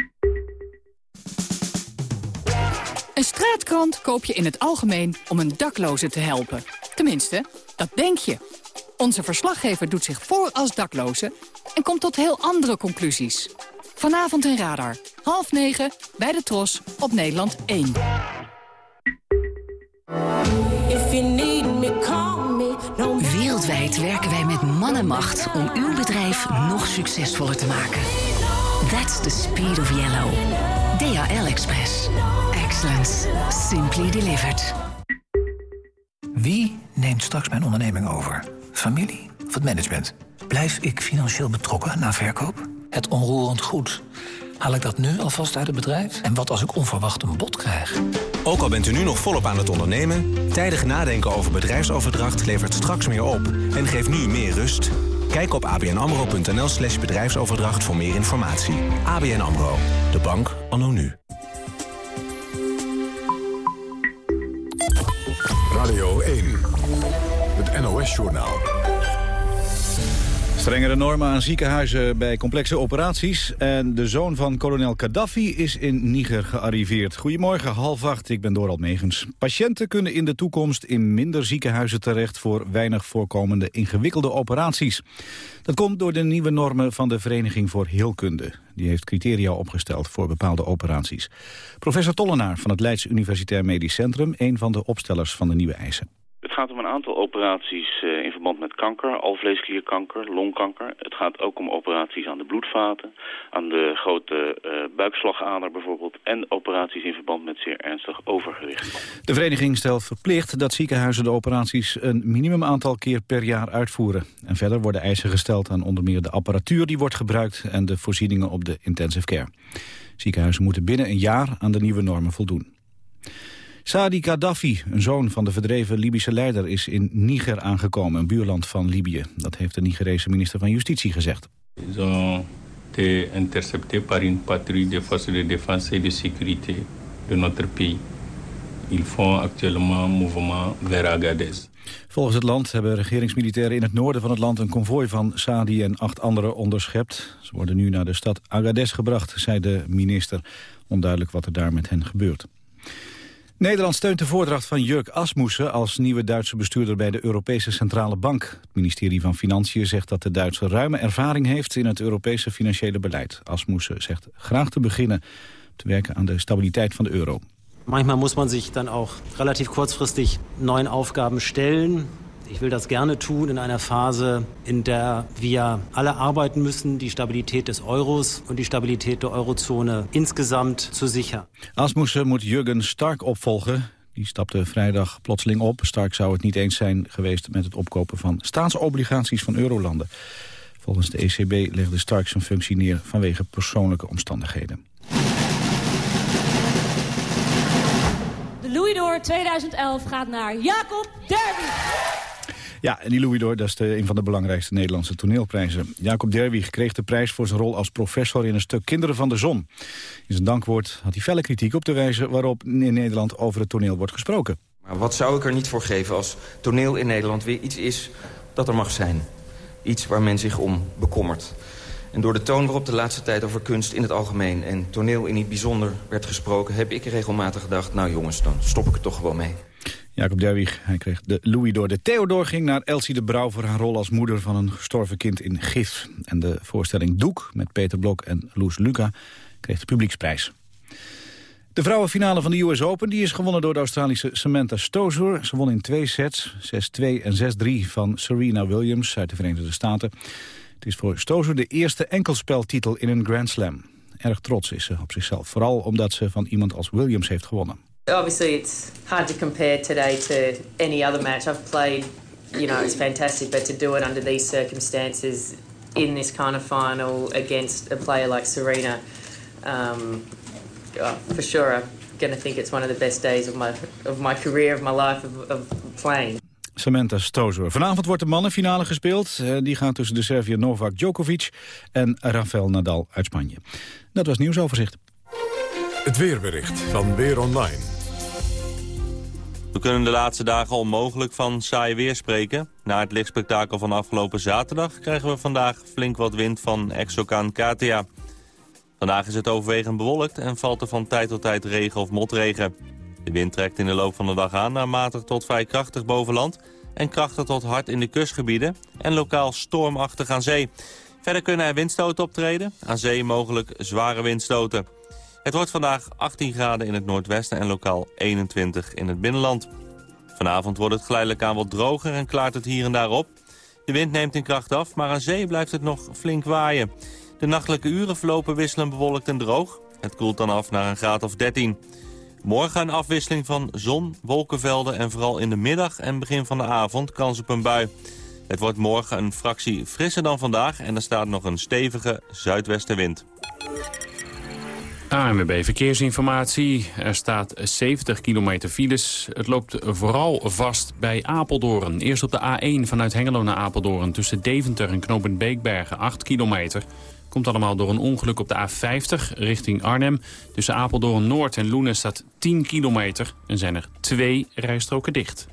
Straatkrant koop je in het algemeen om een dakloze te helpen. Tenminste, dat denk je. Onze verslaggever doet zich voor als dakloze en komt tot heel andere conclusies. Vanavond in Radar, half negen, bij de Tros, op Nederland 1. Wereldwijd werken wij met man en macht om uw bedrijf nog succesvoller te maken. That's the speed of yellow. DHL Express. Excellence. Simply delivered. Wie neemt straks mijn onderneming over? Familie of het management? Blijf ik financieel betrokken na verkoop? het onroerend goed. Haal ik dat nu alvast uit het bedrijf? En wat als ik onverwacht een bod krijg? Ook al bent u nu nog volop aan het ondernemen... tijdig nadenken over bedrijfsoverdracht levert straks meer op... en geeft nu meer rust. Kijk op abnamro.nl slash bedrijfsoverdracht voor meer informatie. ABN AMRO, de bank anno nu. Radio 1, het NOS-journaal. Strengere normen aan ziekenhuizen bij complexe operaties. En de zoon van kolonel Gaddafi is in Niger gearriveerd. Goedemorgen, half acht, ik ben Dorald Megens. Patiënten kunnen in de toekomst in minder ziekenhuizen terecht... voor weinig voorkomende ingewikkelde operaties. Dat komt door de nieuwe normen van de Vereniging voor Heelkunde. Die heeft criteria opgesteld voor bepaalde operaties. Professor Tollenaar van het Leids Universitair Medisch Centrum... een van de opstellers van de nieuwe eisen. Het gaat om een aantal operaties uh, in verband met kanker, alvleesklierkanker, longkanker. Het gaat ook om operaties aan de bloedvaten, aan de grote uh, buikslagader bijvoorbeeld... en operaties in verband met zeer ernstig overgewicht. De vereniging stelt verplicht dat ziekenhuizen de operaties een minimum aantal keer per jaar uitvoeren. En verder worden eisen gesteld aan onder meer de apparatuur die wordt gebruikt... en de voorzieningen op de intensive care. Ziekenhuizen moeten binnen een jaar aan de nieuwe normen voldoen. Saadi Gaddafi, een zoon van de verdreven Libische leider, is in Niger aangekomen, een buurland van Libië. Dat heeft de Nigerese minister van Justitie gezegd. Ze été interceptés par une patrouille des forces de défense et de sécurité de notre pays. Ils font actuellement mouvement vers Agadez. Volgens het land hebben regeringsmilitairen in het noorden van het land een konvooi van Saadi en acht anderen onderschept. Ze worden nu naar de stad Agadez gebracht, zei de minister. Onduidelijk wat er daar met hen gebeurt. Nederland steunt de voordracht van Jurk Asmussen als nieuwe Duitse bestuurder bij de Europese Centrale Bank. Het ministerie van Financiën zegt dat de Duitse ruime ervaring heeft in het Europese financiële beleid. Asmussen zegt graag te beginnen te werken aan de stabiliteit van de euro. Manchmal muss man sich dann auch relativ kurzfristig neuen Aufgaben stellen. Ich will das gerne tun in einer Phase, in der wir alle arbeiten müssen, die Stabilität des Euros und die Stabilität der Eurozone insgesamt zu sichern. Asmussen moet Jurgen Stark opvolgen. Die stapte vrijdag plotseling op. Stark zou het niet eens zijn geweest met het opkopen van staatsobligaties van eurolanden. Volgens de ECB legde Stark zijn functie neer vanwege persoonlijke omstandigheden. De Louis d'Or 2011 gaat naar Jacob Derby. Ja, en die Louis d'Or, dat is de, een van de belangrijkste Nederlandse toneelprijzen. Jacob Derwig kreeg de prijs voor zijn rol als professor in een stuk Kinderen van de Zon. In zijn dankwoord had hij felle kritiek op de wijze waarop in Nederland over het toneel wordt gesproken. Maar wat zou ik er niet voor geven als toneel in Nederland weer iets is dat er mag zijn. Iets waar men zich om bekommert. En door de toon waarop de laatste tijd over kunst in het algemeen... en toneel in het bijzonder werd gesproken... heb ik regelmatig gedacht, nou jongens, dan stop ik er toch gewoon mee. Jacob Derwig, hij kreeg de Louis door. De Theodor ging naar Elsie de Brouw voor haar rol als moeder van een gestorven kind in Gif. En de voorstelling Doek met Peter Blok en Loes Luca kreeg de publieksprijs. De vrouwenfinale van de US Open die is gewonnen door de Australische Samantha Stosur. Ze won in twee sets, 6-2 en 6-3 van Serena Williams uit de Verenigde Staten. Het is voor Stosur de eerste enkelspeltitel in een Grand Slam. Erg trots is ze op zichzelf, vooral omdat ze van iemand als Williams heeft gewonnen. Obviously, it's hard to compare today to any other match I've played. You know, it's fantastic, but to do it under these circumstances in this kind of final against a player like Serena, um, oh, for sure, I'm going to think it's one of the best days of my of my career, of my life, of, of playing. Samantha Stosur. Vanavond wordt de mannenfinale gespeeld. Die gaat tussen de Serviër Novak Djokovic en Rafael Nadal uit Spanje. Dat was nieuwsoverzicht. Het weerbericht van Weer Online. We kunnen de laatste dagen onmogelijk van saai weer spreken. Na het lichtspektakel van afgelopen zaterdag krijgen we vandaag flink wat wind van exokaan Katia. Vandaag is het overwegend bewolkt en valt er van tijd tot tijd regen of motregen. De wind trekt in de loop van de dag aan naar matig tot vrij krachtig boven land... en krachtig tot hard in de kustgebieden en lokaal stormachtig aan zee. Verder kunnen er windstoten optreden, aan zee mogelijk zware windstoten. Het wordt vandaag 18 graden in het noordwesten en lokaal 21 in het binnenland. Vanavond wordt het geleidelijk aan wat droger en klaart het hier en daar op. De wind neemt in kracht af, maar aan zee blijft het nog flink waaien. De nachtelijke uren verlopen wisselend bewolkt en droog. Het koelt dan af naar een graad of 13. Morgen een afwisseling van zon, wolkenvelden en vooral in de middag en begin van de avond kans op een bui. Het wordt morgen een fractie frisser dan vandaag en er staat nog een stevige zuidwestenwind. ANWB Verkeersinformatie. Er staat 70 kilometer files. Het loopt vooral vast bij Apeldoorn. Eerst op de A1 vanuit Hengelo naar Apeldoorn... tussen Deventer en Knopen Beekbergen, 8 kilometer. Komt allemaal door een ongeluk op de A50 richting Arnhem. Tussen Apeldoorn Noord en Loenen staat 10 kilometer... en zijn er twee rijstroken dicht.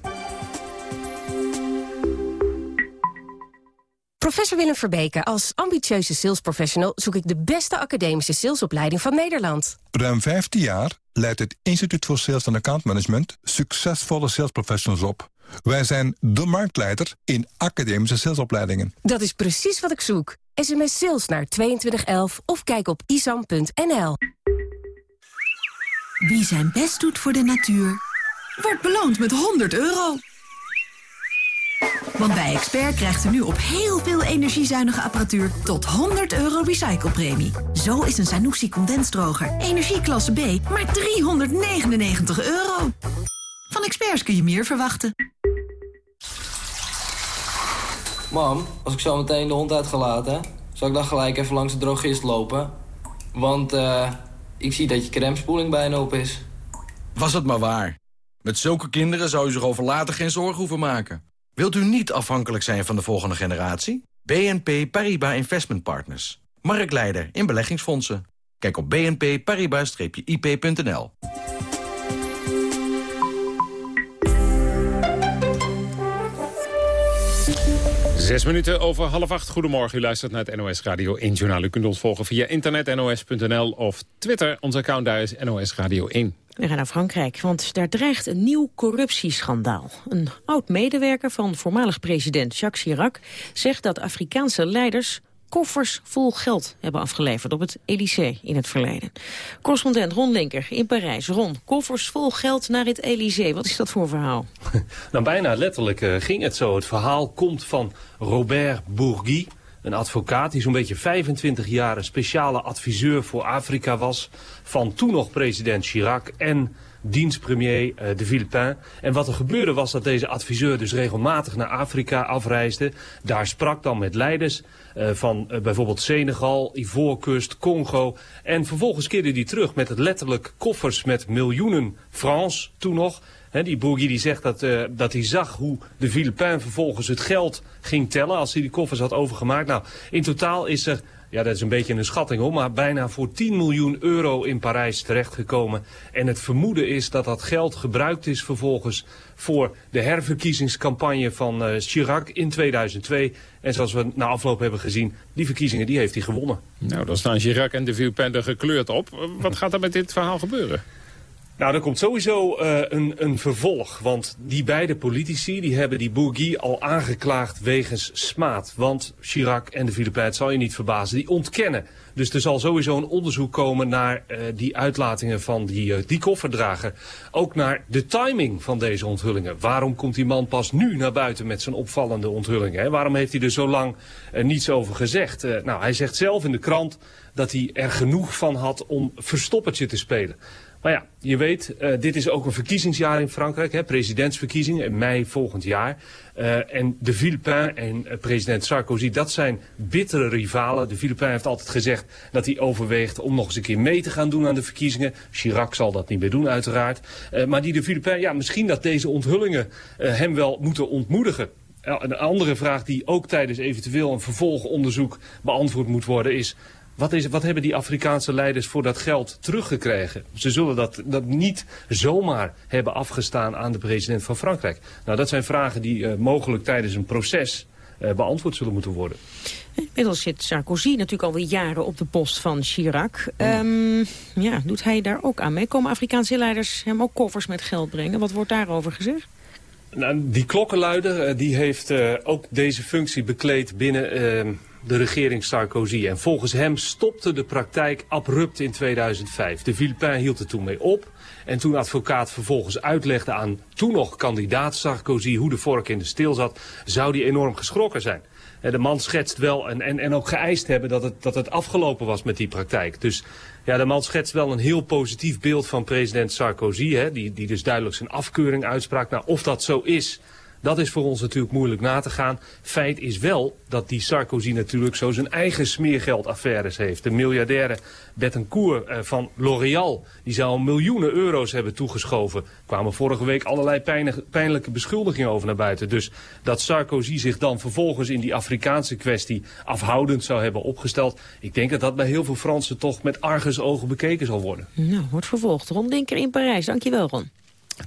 Professor Willem Verbeke, als ambitieuze salesprofessional... zoek ik de beste academische salesopleiding van Nederland. Ruim 15 jaar leidt het Instituut voor Sales en Account Management... succesvolle salesprofessionals op. Wij zijn de marktleider in academische salesopleidingen. Dat is precies wat ik zoek. SMS sales naar 2211 of kijk op isam.nl. Wie zijn best doet voor de natuur, wordt beloond met 100 euro. Want bij Expert krijgt u nu op heel veel energiezuinige apparatuur tot 100 euro recyclepremie. Zo is een Sanusi condensdroger energieklasse B maar 399 euro. Van Experts kun je meer verwachten. Mam, als ik zo meteen de hond uit ga laten... zal ik dan gelijk even langs de drogist lopen? Want eh, ik zie dat je crèmespoeling bijna op is. Was het maar waar. Met zulke kinderen zou u zich over later geen zorgen hoeven maken. Wilt u niet afhankelijk zijn van de volgende generatie? BNP Paribas Investment Partners. Marktleider in beleggingsfondsen. Kijk op bnpparibas-ip.nl. Zes minuten over half acht. Goedemorgen, u luistert naar het NOS Radio 1 Journaal. U kunt ons volgen via internet, nos.nl of Twitter. Ons account daar is NOS Radio 1. We gaan naar Frankrijk, want daar dreigt een nieuw corruptieschandaal. Een oud-medewerker van voormalig president Jacques Chirac... zegt dat Afrikaanse leiders koffers vol geld hebben afgeleverd op het Elysée in het verleden. Correspondent Ron Linker in Parijs. Ron, koffers vol geld naar het Elysée. Wat is dat voor verhaal? nou, bijna letterlijk uh, ging het zo. Het verhaal komt van Robert Bourgui, een advocaat die zo'n beetje 25 jaar een speciale adviseur voor Afrika was. Van toen nog president Chirac en dienstpremier uh, de Villepin. En wat er gebeurde was dat deze adviseur dus regelmatig naar Afrika afreisde. Daar sprak dan met leiders uh, van uh, bijvoorbeeld Senegal, Ivoorkust, Congo. En vervolgens keerde hij terug met letterlijk koffers met miljoenen francs toen nog. Die Bourgui die zegt dat, uh, dat hij zag hoe de Filipijn vervolgens het geld ging tellen als hij die koffers had overgemaakt. Nou, in totaal is er, ja dat is een beetje een schatting hoor, maar bijna voor 10 miljoen euro in Parijs terechtgekomen. En het vermoeden is dat dat geld gebruikt is vervolgens voor de herverkiezingscampagne van uh, Chirac in 2002. En zoals we na afloop hebben gezien, die verkiezingen die heeft hij gewonnen. Nou, dan staan Chirac en de Villepin er gekleurd op. Wat gaat er met dit verhaal gebeuren? Nou, er komt sowieso uh, een, een vervolg. Want die beide politici die hebben die Bourgui al aangeklaagd wegens smaad. Want Chirac en de Filipijnen, zal je niet verbazen, die ontkennen. Dus er zal sowieso een onderzoek komen naar uh, die uitlatingen van die, uh, die kofferdrager. Ook naar de timing van deze onthullingen. Waarom komt die man pas nu naar buiten met zijn opvallende onthullingen? Hè? Waarom heeft hij er zo lang niets over gezegd? Nou, hij zegt zelf in de krant dat hij er genoeg van had om verstoppertje te spelen. Maar ja, je weet, uh, dit is ook een verkiezingsjaar in Frankrijk, hè, presidentsverkiezingen in mei volgend jaar. Uh, en de Villepin en uh, president Sarkozy, dat zijn bittere rivalen. De Villepin heeft altijd gezegd dat hij overweegt om nog eens een keer mee te gaan doen aan de verkiezingen. Chirac zal dat niet meer doen uiteraard. Maar die de Villepin, ja, misschien dat deze onthullingen hem wel moeten ontmoedigen. Een andere vraag die ook tijdens eventueel een vervolgonderzoek beantwoord moet worden is... Wat, is, wat hebben die Afrikaanse leiders voor dat geld teruggekregen? Ze zullen dat, dat niet zomaar hebben afgestaan aan de president van Frankrijk. Nou, dat zijn vragen die uh, mogelijk tijdens een proces uh, beantwoord zullen moeten worden. Inmiddels zit Sarkozy natuurlijk alweer jaren op de post van Chirac. Um, ja, doet hij daar ook aan mee? Komen Afrikaanse leiders hem ook koffers met geld brengen? Wat wordt daarover gezegd? Nou, die klokkenluider die heeft uh, ook deze functie bekleed binnen uh, de regering Sarkozy. En volgens hem stopte de praktijk abrupt in 2005. De Filipijn hield er toen mee op. En toen advocaat vervolgens uitlegde aan toen nog kandidaat Sarkozy hoe de vork in de steel zat, zou die enorm geschrokken zijn. De man schetst wel en, en, en ook geëist hebben dat het, dat het afgelopen was met die praktijk. Dus ja, de man schetst wel een heel positief beeld van president Sarkozy. Hè, die, die dus duidelijk zijn afkeuring uitspraakt. Nou, of dat zo is, Dat is voor ons natuurlijk moeilijk na te gaan. Feit is wel dat die Sarkozy natuurlijk zo zijn eigen smeergeldaffaires heeft. De miljardaire Bettencourt uh, van L'Oréal, die zou miljoenen euro's hebben toegeschoven. Kwamen vorige week allerlei pijnlijke beschuldigingen over naar buiten. Dus dat Sarkozy zich dan vervolgens in die Afrikaanse kwestie afhoudend zou hebben opgesteld. Ik denk dat dat bij heel veel Fransen toch met argusogen bekeken zal worden. Nou, wordt vervolgd. Ron Dinker in Parijs. Dankjewel, Ron.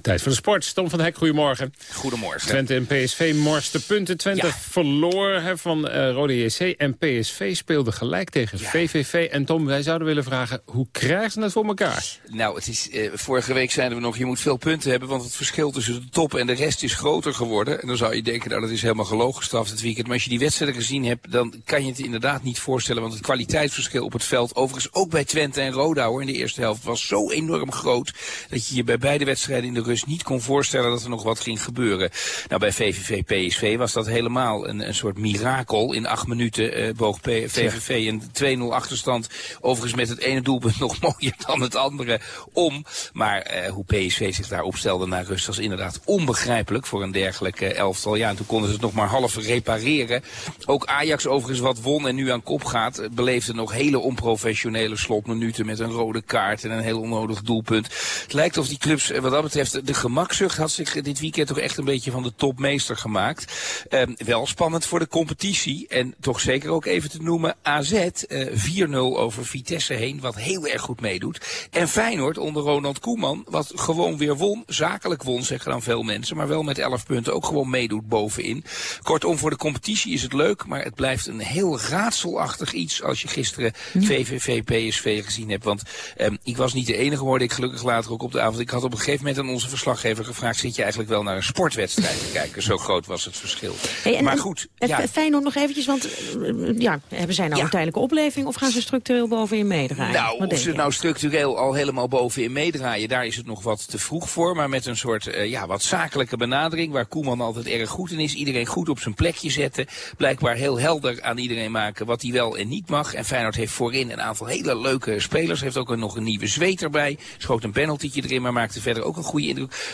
Tijd voor de sport. Tom van Hek, goedemorgen. Goedemorgen. Twente en PSV morste punten. Twente ja. verloor van uh, Rode JC en PSV speelde gelijk tegen ja. VVV. En Tom, wij zouden willen vragen, hoe krijgen ze het voor elkaar? Nou, het is, uh, vorige week zeiden we nog, je moet veel punten hebben... want het verschil tussen de top en de rest is groter geworden. En dan zou je denken, nou, dat is helemaal gelogen gestraft het weekend. Maar als je die wedstrijden gezien hebt, dan kan je het inderdaad niet voorstellen... want het kwaliteitsverschil op het veld, overigens ook bij Twente en Roda hoor, in de eerste helft... was zo enorm groot dat je je bij beide wedstrijden in de rust niet kon voorstellen dat er nog wat ging gebeuren. Nou, bij VVV PSV was dat helemaal een, een soort mirakel. In acht minuten uh, boog P VVV een 2-0 achterstand. Overigens met het ene doelpunt nog mooier dan het andere om. Maar uh, hoe PSV zich daar opstelde naar rust was inderdaad onbegrijpelijk voor een dergelijke elftal. Ja, en toen konden ze het nog maar half repareren. Ook Ajax overigens wat won en nu aan kop gaat, beleefde nog hele onprofessionele slotminuten met een rode kaart en een heel onnodig doelpunt. Het lijkt of die clubs wat dat betreft de gemakzucht had zich dit weekend toch echt een beetje van de topmeester gemaakt. Um, wel spannend voor de competitie. En toch zeker ook even te noemen AZ. Uh, 4-0 over Vitesse heen, wat heel erg goed meedoet. En Feyenoord onder Ronald Koeman, wat gewoon weer won. Zakelijk won, zeggen dan veel mensen. Maar wel met 11 punten ook gewoon meedoet bovenin. Kortom, voor de competitie is het leuk. Maar het blijft een heel raadselachtig iets als je gisteren VVV PSV gezien hebt. Want um, ik was niet de enige, hoorde ik gelukkig later ook op de avond. Ik had op een gegeven moment aan onze verslaggever gevraagd... zit je eigenlijk wel naar een sportwedstrijd te kijken? Zo groot was het verschil. Hey, en, maar goed. En, ja. Feyenoord nog eventjes, want uh, ja, hebben zij nou ja. een tijdelijke opleving... of gaan ze structureel bovenin meedraaien? Nou, wat of ze nou structureel al helemaal bovenin meedraaien... daar is het nog wat te vroeg voor. Maar met een soort uh, ja, wat zakelijke benadering... waar Koeman altijd erg goed in is. Iedereen goed op zijn plekje zetten. Blijkbaar heel helder aan iedereen maken wat hij wel en niet mag. En Feyenoord heeft voorin een aantal hele leuke spelers. Heeft ook een, nog een nieuwe zweet erbij. Schoot een penaltytje erin, maar maakte verder ook een goede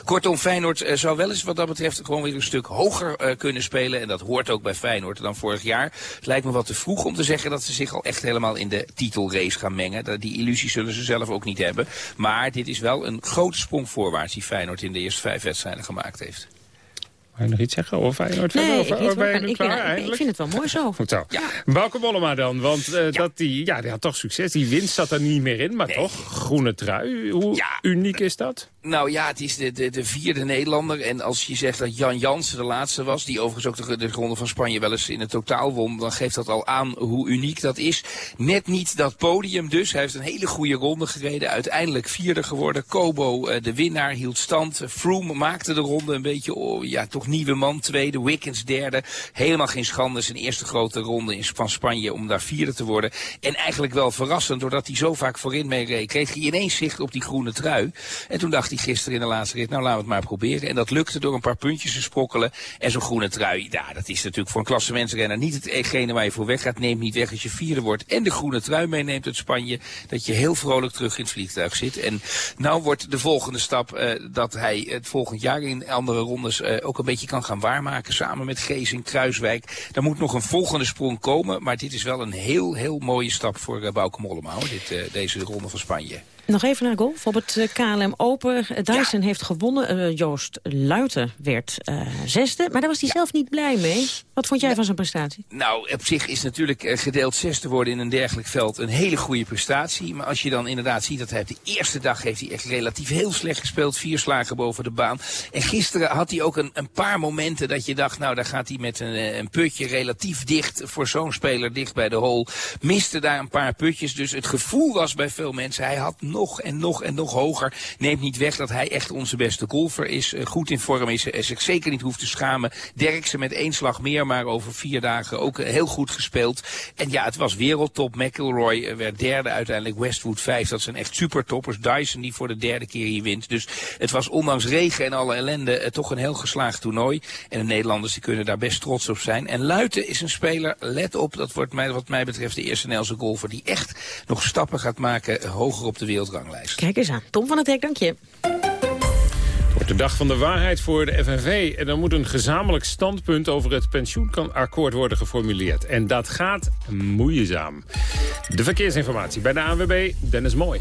Kortom, Feyenoord uh, zou wel eens wat dat betreft gewoon weer een stuk hoger uh, kunnen spelen. En dat hoort ook bij Feyenoord dan vorig jaar. Het lijkt me wat te vroeg om te zeggen dat ze zich al echt helemaal in de titelrace gaan mengen. Die illusie zullen ze zelf ook niet hebben. Maar dit is wel een grote sprong voorwaarts die Feyenoord in de eerste vijf wedstrijden gemaakt heeft. Wil je nog iets zeggen over Feyenoord? Nee, verder, of, ik, ben klaar, ben, ik vind het wel mooi zo. Goed zo. Ja. Bauke Mollema dan, want uh, ja. dat die, ja, die had toch succes. Die winst zat er niet meer in, maar nee. toch, groene trui. Hoe ja. uniek is dat? Nou ja, het is de, de, de, vierde Nederlander. En als je zegt dat Jan Jansen de laatste was... die overigens ook de, de ronde van Spanje wel eens in het totaal won... dan geeft dat al aan hoe uniek dat is. Net niet dat podium dus. Hij heeft een hele goede ronde gereden. Uiteindelijk vierde geworden. Kobo, uh, de winnaar, hield stand. Froome maakte de ronde een beetje... Oh, ja, toch nieuwe man, tweede. Wickens derde. Helemaal geen schande. Zijn eerste grote ronde in, van Spanje om daar vierde te worden. En eigenlijk wel verrassend, doordat hij zo vaak voorin mee reed... kreeg hij ineens zicht op die groene trui. En toen dacht hij gisteren in de laatste rit, nou laten we het maar proberen. En dat lukte door een paar puntjes te sprokkelen. En zo'n groene trui, ja, dat is natuurlijk voor een klassementsrenner niet hetgene waar je voor weg gaat. Neemt niet weg als je vierde wordt en de groene trui meeneemt uit Spanje. Dat je heel vrolijk terug in het vliegtuig zit. En nou wordt de volgende stap uh, dat hij het volgend jaar in andere rondes uh, ook een beetje kan gaan waarmaken. Samen met Gees in Kruiswijk. Er moet nog een volgende sprong komen. Maar dit is wel een heel, heel mooie stap voor uh, Bauke Mollema, hoor, dit, uh, deze ronde van Spanje. Nog even naar golf. Op het KLM Open. Dyson ja. heeft gewonnen. Uh, Joost Luiten werd uh, zesde. Maar daar was hij ja. zelf niet blij mee. Wat vond jij ja. van zijn prestatie? Nou, op zich is natuurlijk uh, gedeeld zesde worden in een dergelijk veld een hele goede prestatie. Maar als je dan inderdaad ziet dat hij op de eerste dag heeft hij echt relatief heel slecht gespeeld. Vier slagen boven de baan. En gisteren had hij ook een, een paar momenten dat je dacht, nou daar gaat hij met een, een putje relatief dicht. Voor zo'n speler dicht bij de hole. Miste daar een paar putjes. Dus het gevoel was bij veel mensen, hij had nog en nog en nog hoger. Neemt niet weg dat hij echt onze beste golfer is. Uh, goed in vorm is. Uh, zich zeker niet hoeft te schamen. Derksen met één slag meer, maar over vier dagen ook heel goed gespeeld. En ja, het was wereldtop. McIlroy werd derde uiteindelijk. Westwood vijf. Dat zijn echt supertoppers. Dyson die voor de derde keer hier wint. Dus het was ondanks regen en alle ellende toch een heel geslaagd toernooi. En de Nederlanders die kunnen daar best trots op zijn. En Luiten is een speler, let op, dat wordt mij, wat mij betreft de eerste Nederlandse golfer die echt nog stappen gaat maken hoger op de wereldranglijst. Kijk eens aan. Tom van het Hek, dank je. Het wordt de dag van de waarheid voor de FNV. En er moet een gezamenlijk standpunt over het pensioenakkoord worden geformuleerd. En dat gaat moeizaam. De verkeersinformatie bij de ANWB, Dennis Mooi.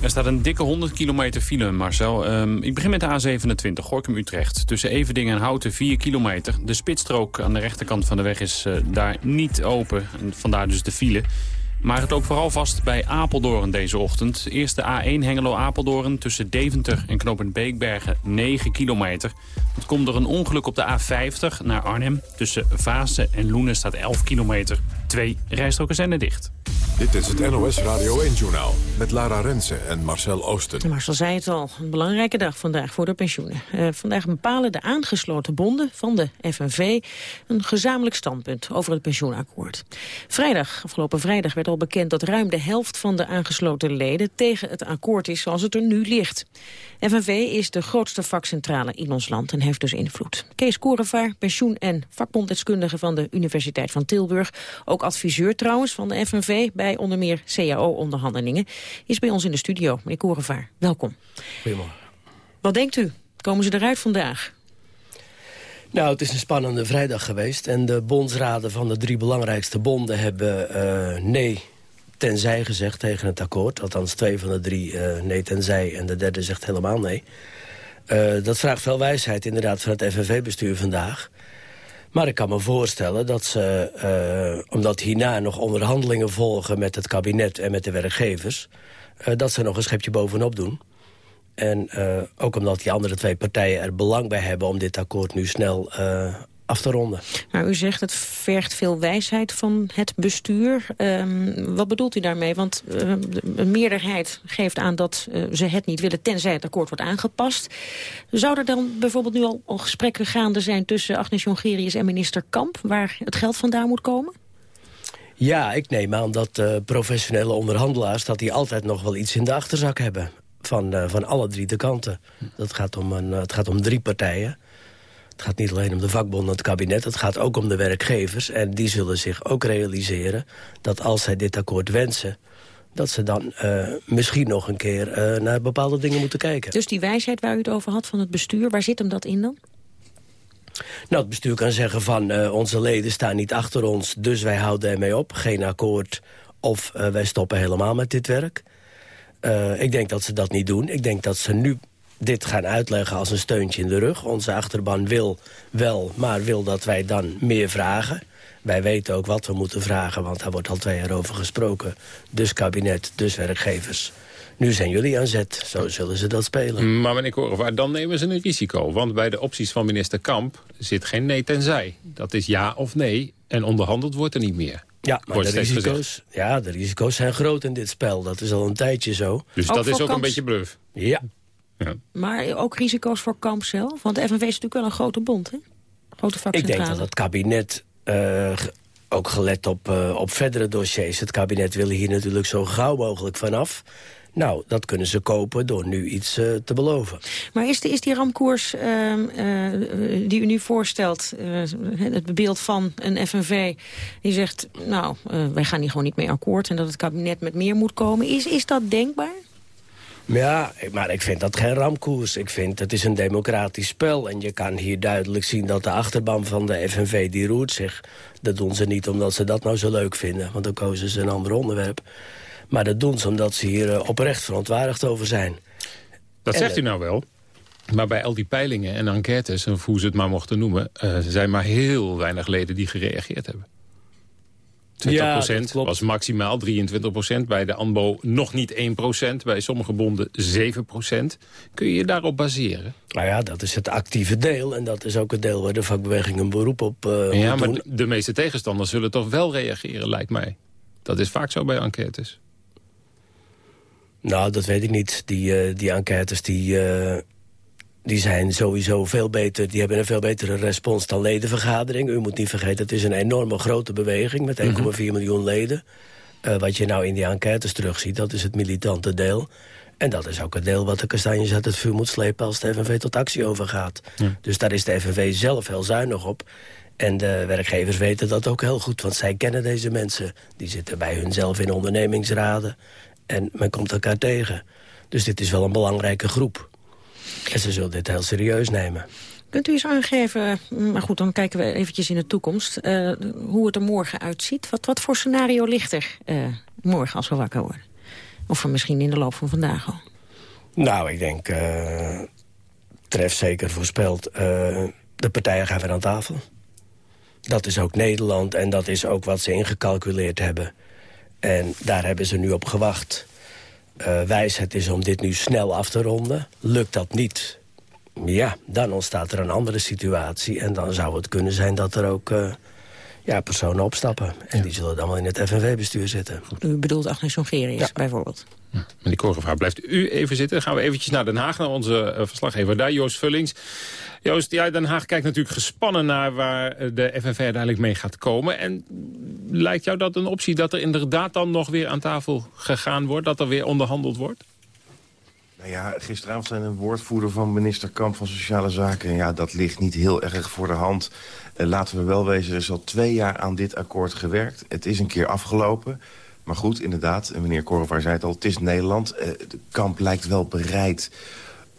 Er staat een dikke 100 kilometer file, Marcel. Ehm, ik begin met de A27, Gorkum-Utrecht. Tussen Everding en Houten 4 kilometer. De spitsstrook aan de rechterkant van de weg is uh, daar niet open. En vandaar dus de file. Maar het ook vooral vast bij Apeldoorn deze ochtend. Eerst de A1 Hengelo-Apeldoorn tussen Deventer en knooppunt Beekbergen 9 kilometer. Het komt door een ongeluk op de A50 naar Arnhem. Tussen Vaassen en Loenen staat 11 kilometer. Twee rijstroken zijn er dicht. Dit is het NOS Radio 1-journaal met Lara Rensen en Marcel Oosten. Marcel zei het al, een belangrijke dag vandaag voor de pensioenen. Uh, vandaag bepalen de aangesloten bonden van de FNV een gezamenlijk standpunt over het pensioenakkoord. Vrijdag, afgelopen vrijdag, werd al bekend dat ruim de helft van de aangesloten leden tegen het akkoord is zoals het er nu ligt. FNV is de grootste vakcentrale in ons land en heeft dus invloed. Kees Korevaar, pensioen- en vakbonddeskundige van de Universiteit van Tilburg, ook adviseur trouwens van de FNV bij onder meer CAO-onderhandelingen, is bij ons in de studio. Meneer Korevaar, welkom. Goedemorgen. Wat denkt u? Komen ze eruit vandaag? Nou, het is een spannende vrijdag geweest. En de bondsraden van de drie belangrijkste bonden hebben uh, nee tenzij gezegd tegen het akkoord. Althans, twee van de drie uh, nee tenzij en de derde zegt helemaal nee. Uh, dat vraagt veel wijsheid inderdaad van het FNV-bestuur vandaag. Maar ik kan me voorstellen dat ze, uh, omdat hierna nog onderhandelingen volgen... met het kabinet en met de werkgevers... Uh, dat ze nog een schepje bovenop doen. En uh, ook omdat die andere twee partijen er belang bij hebben... om dit akkoord nu snel af te ronden. Maar u zegt het vergt veel wijsheid van het bestuur. Um, wat bedoelt u daarmee? Want uh, een meerderheid geeft aan dat uh, ze het niet willen... tenzij het akkoord wordt aangepast. Zou er dan bijvoorbeeld nu al, al gesprekken gaande zijn... tussen Agnes Jongerius en minister Kamp... waar het geld vandaan moet komen? Ja, ik neem aan dat uh, professionele onderhandelaars... dat die altijd nog wel iets in de achterzak hebben. Van, uh, van alle drie de kanten. Dat gaat om een, uh, het gaat om drie partijen. Het gaat niet alleen om de vakbonden en het kabinet, het gaat ook om de werkgevers. En die zullen zich ook realiseren dat als zij dit akkoord wensen dat ze dan uh, misschien nog een keer uh, naar bepaalde dingen moeten kijken. Dus die wijsheid waar u het over had van het bestuur, waar zit hem dat in dan? Nou, het bestuur kan zeggen van uh, onze leden staan niet achter ons... dus wij houden ermee op, geen akkoord of wij stoppen helemaal met dit werk. ik denk dat ze dat niet doen. Ik denk dat ze nu dit gaan uitleggen als een steuntje in de rug. Onze achterban wil wel, maar wil dat wij dan meer vragen. Wij weten ook wat we moeten vragen, want daar wordt al twee jaar over gesproken. Dus kabinet, dus werkgevers. Nu zijn jullie aan zet, zo zullen ze dat spelen. Maar meneer Korevaar, dan nemen ze een risico. Want bij de opties van minister Kamp zit geen nee tenzij. Dat is ja of nee en onderhandeld wordt er niet meer. Ja, maar de risico's, ja, de risico's zijn groot in dit spel. Dat is al een tijdje zo. Dus ook dat is ook een beetje bluff? Ja. Ja. Maar ook risico's voor Kamp zelf? Want de FNV is natuurlijk wel een grote bond, hè? Grote Ik denk dat het kabinet, uh, ook gelet op, uh, op verdere dossiers... het kabinet wil hier natuurlijk zo gauw mogelijk vanaf... Nou, dat kunnen ze kopen door nu iets uh, te beloven. Maar is, de, is die ramkoers uh, uh, die u nu voorstelt... het beeld van een FNV die zegt... nou, wij gaan hier gewoon niet mee akkoord... en dat het kabinet met meer moet komen... is, is dat denkbaar? Ja, maar ik vind dat geen ramkoers. Ik vind het is een democratisch spel. En je kan hier duidelijk zien dat de achterban van de FNV die roert zich. Dat doen ze niet omdat ze dat nou zo leuk vinden. Want dan kozen ze een ander onderwerp. Maar dat doen ze omdat ze hier uh, oprecht verontwaardigd over zijn. Dat en, zegt u nou wel. Maar bij al die peilingen en enquêtes, of hoe ze het maar mochten noemen... Uh, zijn maar heel weinig leden die gereageerd hebben. 20 ja, was maximaal 23% Bij de ANBO nog niet 1% Bij sommige bonden 7% Kun je je daarop baseren? Nou ja, dat is het actieve deel. En dat is ook het deel waar de vakbeweging een beroep op uh, Ja, maar doen. de meeste tegenstanders zullen toch wel reageren, lijkt mij. Dat is vaak zo bij enquêtes. Nou, dat weet ik niet. Die, uh, die enquêtes die, uh, die zijn sowieso veel beter. Die hebben een veel betere respons dan ledenvergadering. U moet niet vergeten, het is een enorme grote beweging met 1,4 mm -hmm. miljoen leden. Uh, wat je nou in die enquêtes terugziet, dat is het militante deel. En dat is ook het deel wat de kastanjes uit het vuur moet slepen... als de FNV tot actie overgaat. Ja. Dus daar is de FNV zelf heel zuinig op. En de werkgevers weten dat ook heel goed, want zij kennen deze mensen. Die zitten bij hunzelf in ondernemingsraden. En men komt elkaar tegen. Dus dit is wel een belangrijke groep. En ze zullen dit heel serieus nemen. Kunt u eens aangeven, maar goed, dan kijken we eventjes in de toekomst... Uh, hoe het er morgen uitziet. Wat, wat voor scenario ligt er uh, morgen als we wakker worden? Of misschien in de loop van vandaag al? Nou, ik denk, uh, tref zeker voorspeld... de partijen gaan weer aan tafel. Dat is ook Nederland en dat is ook wat ze ingecalculeerd hebben. En daar hebben ze nu op gewacht. Uh, wijsheid is om dit nu snel af te ronden. Lukt dat niet, ja, dan ontstaat er een andere situatie. En dan zou het kunnen zijn dat er ook uh, ja, personen opstappen. En die zullen dan wel in het FNV-bestuur zitten. U bedoelt Agnes Jongerius ja. bijvoorbeeld? Ja, meneer Korgevrouw, blijft u even zitten. Dan gaan we eventjes naar Den Haag, naar onze uh, verslaggever daar, Joost Vullings. Joost, ja, Den Haag kijkt natuurlijk gespannen naar waar de FNV uiteindelijk mee gaat komen. En lijkt jou dat een optie dat er inderdaad dan nog weer aan tafel gegaan wordt? Dat er weer onderhandeld wordt? Nou ja, gisteravond zijn een woordvoerder van minister Kamp van Sociale Zaken. En ja, dat ligt niet heel erg voor de hand. Uh, laten we wel wezen, er is al twee jaar aan dit akkoord gewerkt. Het is een keer afgelopen. Maar goed, inderdaad, en meneer Korrevaar zei het al, het is Nederland. Uh, de Kamp lijkt wel bereid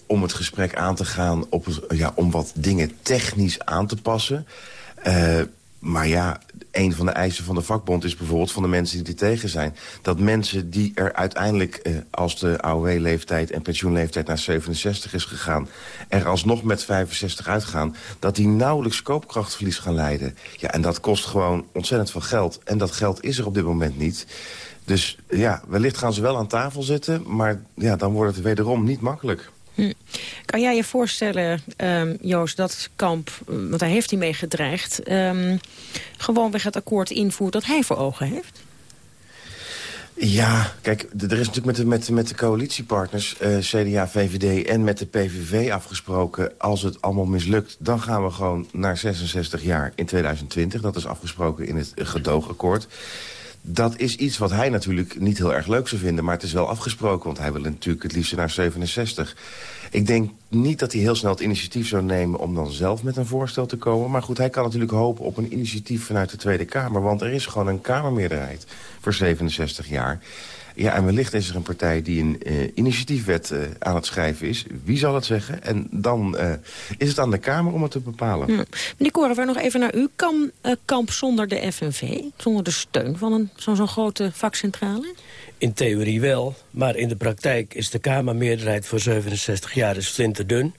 om het gesprek aan te gaan... Op, ja, om wat dingen technisch aan te passen. Uh, maar ja, een van de eisen van de vakbond is bijvoorbeeld van de mensen die er tegen zijn. Dat mensen die er uiteindelijk, eh, als de AOW-leeftijd en pensioenleeftijd naar 67 is gegaan... er alsnog met 65 uitgaan, dat die nauwelijks koopkrachtverlies gaan leiden. Ja, en dat kost gewoon ontzettend veel geld. En dat geld is er op dit moment niet. Dus ja, wellicht gaan ze wel aan tafel zitten, maar ja, dan wordt het wederom niet makkelijk. Hm. Kan jij je voorstellen, um, Joost, dat Kamp, want daar heeft hij mee gedreigd... Um, gewoonweg het akkoord invoert dat hij voor ogen heeft? Ja, kijk, er is natuurlijk met de, met, met de coalitiepartners, uh, CDA, VVD en met de PVV afgesproken... als het allemaal mislukt, dan gaan we gewoon naar 66 jaar in 2020. Dat is afgesproken in het gedoogakkoord. Dat is iets wat hij natuurlijk niet heel erg leuk zou vinden... maar het is wel afgesproken, want hij wil natuurlijk het liefst naar 67. Ik denk niet dat hij heel snel het initiatief zou nemen... om dan zelf met een voorstel te komen. Maar goed, hij kan natuurlijk hopen op een initiatief vanuit de Tweede Kamer. Want er is gewoon een Kamermeerderheid voor 67 jaar. Ja, en wellicht is er een partij die een uh, initiatiefwet uh, aan het schrijven is. Wie zal het zeggen? En dan uh, is het aan de Kamer om het te bepalen. Ja. Meneer Koren, nog even naar u. Kan Kamp zonder de FNV, zonder de steun van zo'n zo grote vakcentrale? In theorie wel, maar in de praktijk is de Kamermeerderheid voor 67 jaar is flinterdun.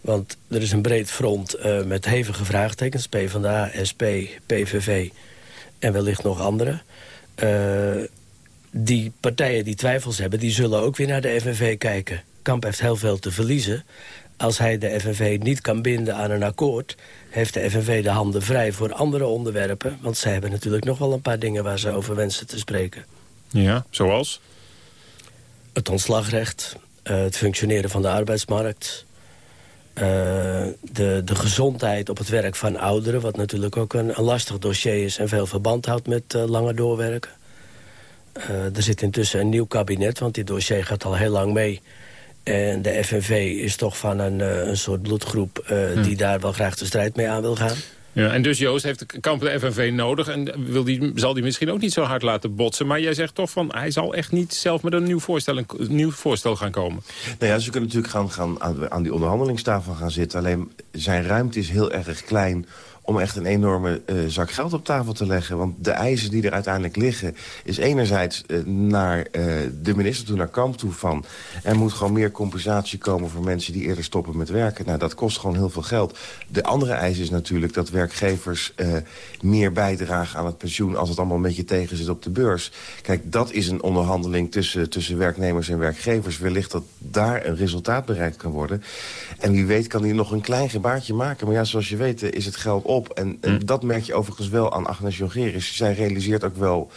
Want er is een breed front uh, met hevige vraagtekens. PvdA, SP, PVV en wellicht nog andere. Die partijen die twijfels hebben, die zullen ook weer naar de FNV kijken. Kamp heeft heel veel te verliezen. Als hij de FNV niet kan binden aan een akkoord... heeft de FNV de handen vrij voor andere onderwerpen. Want zij hebben natuurlijk nog wel een paar dingen waar ze over wensen te spreken. Ja, zoals? Het ontslagrecht, uh, het functioneren van de arbeidsmarkt... Uh, de, de gezondheid op het werk van ouderen... wat natuurlijk ook een, een lastig dossier is... en veel verband houdt met uh, langer doorwerken. Uh, er zit intussen een nieuw kabinet, want dit dossier gaat al heel lang mee. En de FNV is toch van een, uh, een soort bloedgroep uh, hm. die daar wel graag de strijd mee aan wil gaan. Ja, en dus Joost heeft de kamp de FNV nodig en wil die, zal die misschien ook niet zo hard laten botsen. Maar jij zegt toch van hij zal echt niet zelf met een nieuw voorstel, een, nieuw voorstel gaan komen. Nou ja, ze kunnen natuurlijk gaan, gaan aan, aan die onderhandelingstafel gaan zitten. Alleen zijn ruimte is heel erg klein om echt een enorme uh, zak geld op tafel te leggen. Want de eisen die er uiteindelijk liggen... is enerzijds uh, naar uh, de minister toe, naar Kamp toe van... er moet gewoon meer compensatie komen voor mensen die eerder stoppen met werken. Nou, dat kost gewoon heel veel geld. De andere eis is natuurlijk dat werkgevers meer bijdragen aan het pensioen... als het allemaal een beetje tegen zit op de beurs. Kijk, dat is een onderhandeling tussen, tussen werknemers en werkgevers. Wellicht dat daar een resultaat bereikt kan worden. En wie weet kan hij nog een klein gebaartje maken. Maar ja, zoals je weet is het geld op. En, en hm. dat merk je overigens wel aan Agnes Jongerius. Zij realiseert ook wel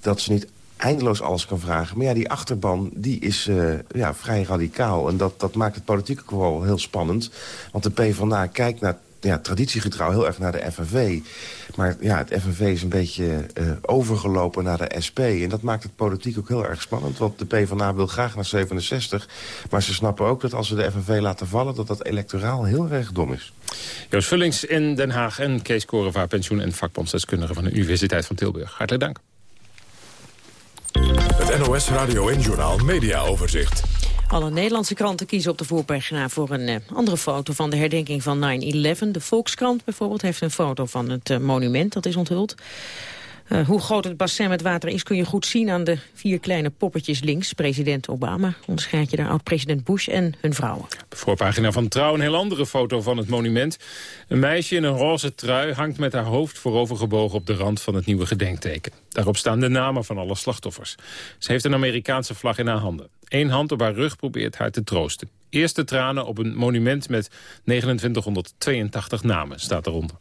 dat ze niet eindeloos alles kan vragen. Maar ja, die achterban die is uh, ja, vrij radicaal. En dat, dat maakt het politiek ook wel heel spannend. Want de PvdA kijkt naar ja, traditiegetrouw heel erg naar de FNV. Maar ja, het FNV is een beetje uh, overgelopen naar de SP. En dat maakt het politiek ook heel erg spannend. Want de PvdA wil graag naar 67. Maar ze snappen ook dat als ze de FNV laten vallen... dat dat electoraal heel erg dom is. Joost Vullings in Den Haag en Kees Korevaar, pensioen- en vakbondsdeskundige van de Universiteit van Tilburg. Hartelijk dank. Het NOS Radio en Journaal Media Overzicht. Alle Nederlandse kranten kiezen op de voorpagina voor een eh, andere foto van de herdenking van 9-11. De Volkskrant bijvoorbeeld heeft een foto van het eh, monument dat is onthuld. Uh, hoe groot het bassin met water is kun je goed zien aan de vier kleine poppetjes links. President Obama onderscheidt je daar oud-president Bush en hun vrouwen. De voorpagina van Trouw een heel andere foto van het monument. Een meisje in een roze trui hangt met haar hoofd voorovergebogen op de rand van het nieuwe gedenkteken. Daarop staan de namen van alle slachtoffers. Ze heeft een Amerikaanse vlag in haar handen. Eén hand op haar rug probeert haar te troosten. Eerste tranen op een monument met 2982 namen staat eronder.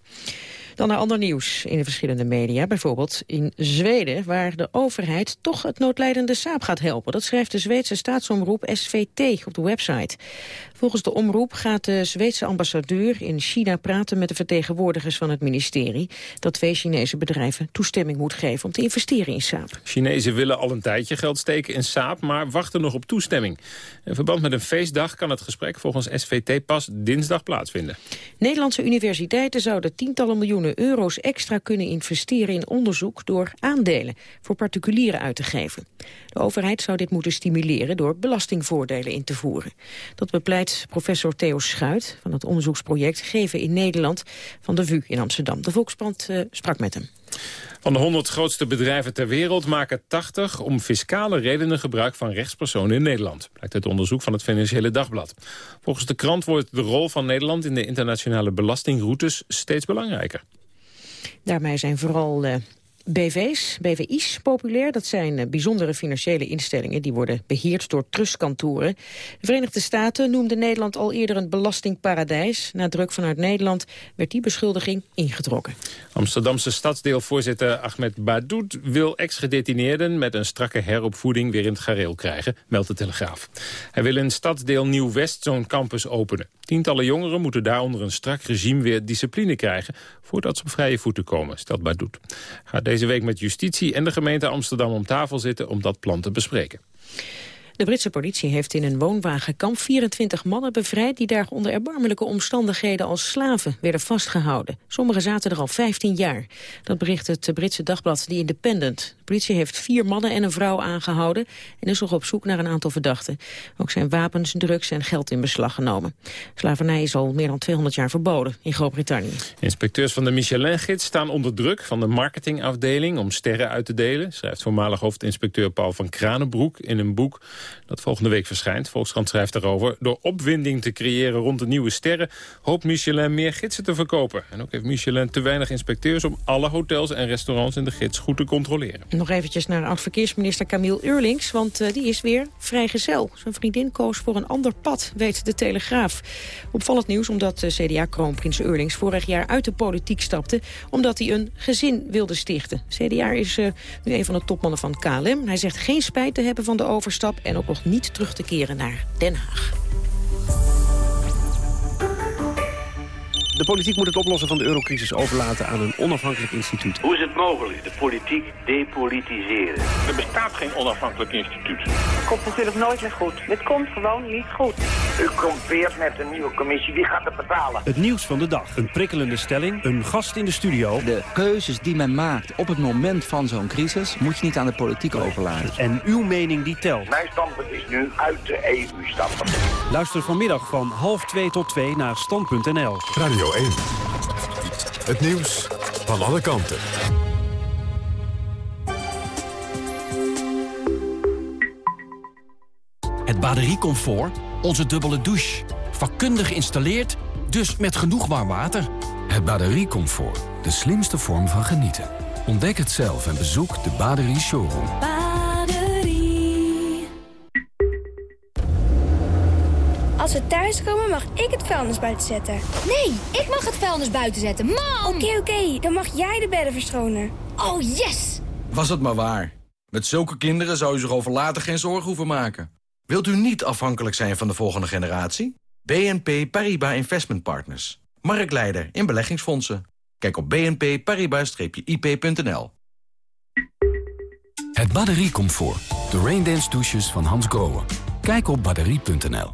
Dan naar ander nieuws in de verschillende media. Bijvoorbeeld in Zweden, waar de overheid toch het noodlijdende saap gaat helpen. Dat schrijft de Zweedse staatsomroep SVT op de website. Volgens de omroep gaat de Zweedse ambassadeur in China praten met de vertegenwoordigers van het ministerie. Dat twee Chinese bedrijven toestemming moet geven om te investeren in saap. Chinezen willen al een tijdje geld steken in saap, maar wachten nog op toestemming. In verband met een feestdag kan het gesprek volgens SVT pas dinsdag plaatsvinden. Nederlandse universiteiten zouden tientallen miljoenen euro's extra kunnen investeren in onderzoek door aandelen voor particulieren uit te geven. De overheid zou dit moeten stimuleren door belastingvoordelen in te voeren. Dat bepleit professor Theo Schuit van het onderzoeksproject Geven in Nederland van de VU in Amsterdam. De Volkskrant uh, sprak met hem. Van de 100 grootste bedrijven ter wereld maken 80 om fiscale redenen gebruik van rechtspersonen in Nederland. Blijkt uit onderzoek van het Financiële Dagblad. Volgens de krant wordt de rol van Nederland in de internationale belastingroutes steeds belangrijker. Daarmee zijn vooral uh, BV's, BVI's populair. Dat zijn uh, bijzondere financiële instellingen. Die worden beheerd door trustkantoren. De Verenigde Staten noemde Nederland al eerder een belastingparadijs. Na druk vanuit Nederland werd die beschuldiging ingetrokken. Amsterdamse stadsdeelvoorzitter Ahmed Badoud wil ex-gedetineerden met een strakke heropvoeding weer in het gareel krijgen, meldt de Telegraaf. Hij wil in stadsdeel Nieuw-West zo'n campus openen. Tientallen jongeren moeten daaronder een strak regime weer discipline krijgen voordat ze op vrije voeten komen, stelt Badoud. Gaat deze week met justitie en de gemeente Amsterdam om tafel zitten om dat plan te bespreken. De Britse politie heeft in een woonwagenkamp 24 mannen bevrijd... die daar onder erbarmelijke omstandigheden als slaven werden vastgehouden. Sommigen zaten er al 15 jaar. Dat bericht het Britse dagblad The Independent. De politie heeft vier mannen en een vrouw aangehouden... en is nog op zoek naar een aantal verdachten. Ook zijn wapens, drugs en geld in beslag genomen. Slavernij is al meer dan 200 jaar verboden in Groot-Brittannië. Inspecteurs van de Michelin-gids staan onder druk van de marketingafdeling... om sterren uit te delen, schrijft voormalig hoofdinspecteur Paul van Kranenbroek in een boek dat volgende week verschijnt. Volkskrant schrijft daarover. Door opwinding te creëren rond de nieuwe sterren... hoopt Michelin meer gidsen te verkopen. En ook heeft Michelin te weinig inspecteurs... om alle hotels en restaurants in de gids goed te controleren. Nog eventjes naar oud-verkeersminister Camille Eurlings... want uh, die is weer vrijgezel. Zijn vriendin koos voor een ander pad, weet de Telegraaf. Opvallend nieuws omdat CDA-kroonprins Eurlings... vorig jaar uit de politiek stapte... omdat hij een gezin wilde stichten. CDA is uh, nu een van de topmannen van KLM. Hij zegt geen spijt te hebben van de overstap... en ook nog niet terug te keren naar Den Haag. De politiek moet het oplossen van de eurocrisis overlaten aan een onafhankelijk instituut. Hoe is het mogelijk de politiek depolitiseren? Er bestaat geen onafhankelijk instituut. Het komt natuurlijk nooit meer goed. Dit komt gewoon niet goed. U komt weer met een nieuwe commissie. Wie gaat het betalen? Het nieuws van de dag. Een prikkelende stelling. Een gast in de studio. De keuzes die men maakt op het moment van zo'n crisis... moet je niet aan de politiek overlaten. En uw mening die telt. Mijn standpunt is nu uit de EU stappen. Luister vanmiddag van half 2 tot 2 naar stand.nl. Radio 1. Het nieuws van alle kanten. Het bateriecomfort, onze dubbele douche. Vakkundig geïnstalleerd, dus met genoeg warm water. Het bateriecomfort, de slimste vorm van genieten. Ontdek het zelf en bezoek de Baderie Showroom. Als we thuiskomen mag ik het vuilnis buiten zetten. Nee, ik mag het vuilnis buiten zetten. Mam! Oké, oké. Dan mag jij de bedden verschonen. Oh, yes! Was het maar waar. Met zulke kinderen zou u zich over later geen zorgen hoeven maken. Wilt u niet afhankelijk zijn van de volgende generatie? BNP Paribas Investment Partners. Marktleider in beleggingsfondsen. Kijk op bnpparibas-ip.nl. Het batteriecomfort. De Raindance douches van Hans Grohe. Kijk op batterie.nl.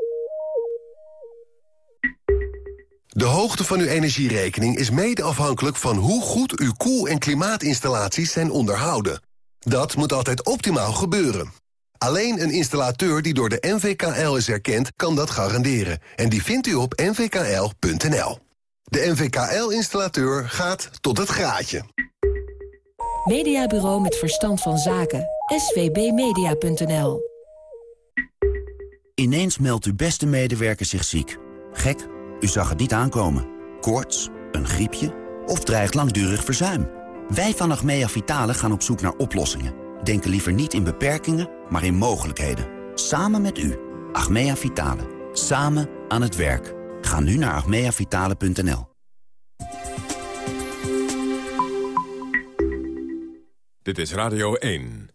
De hoogte van uw energierekening is mede afhankelijk van hoe goed uw koel- en klimaatinstallaties zijn onderhouden. Dat moet altijd optimaal gebeuren. Alleen een installateur die door de NVKL is erkend, kan dat garanderen. En die vindt u op nvkl.nl. De NVKL-installateur gaat tot het graadje. Mediabureau met verstand van zaken. svbmedia.nl Ineens meldt uw beste medewerker zich ziek. Gek, u zag het niet aankomen. Koorts, een griepje of dreigt langdurig verzuim. Wij van Achmea Vitale gaan op zoek naar oplossingen. Denken liever niet in beperkingen, maar in mogelijkheden. Samen met u. Achmea Vitale. Samen aan het werk. Ga nu naar achmeavitale.nl. Dit is Radio 1.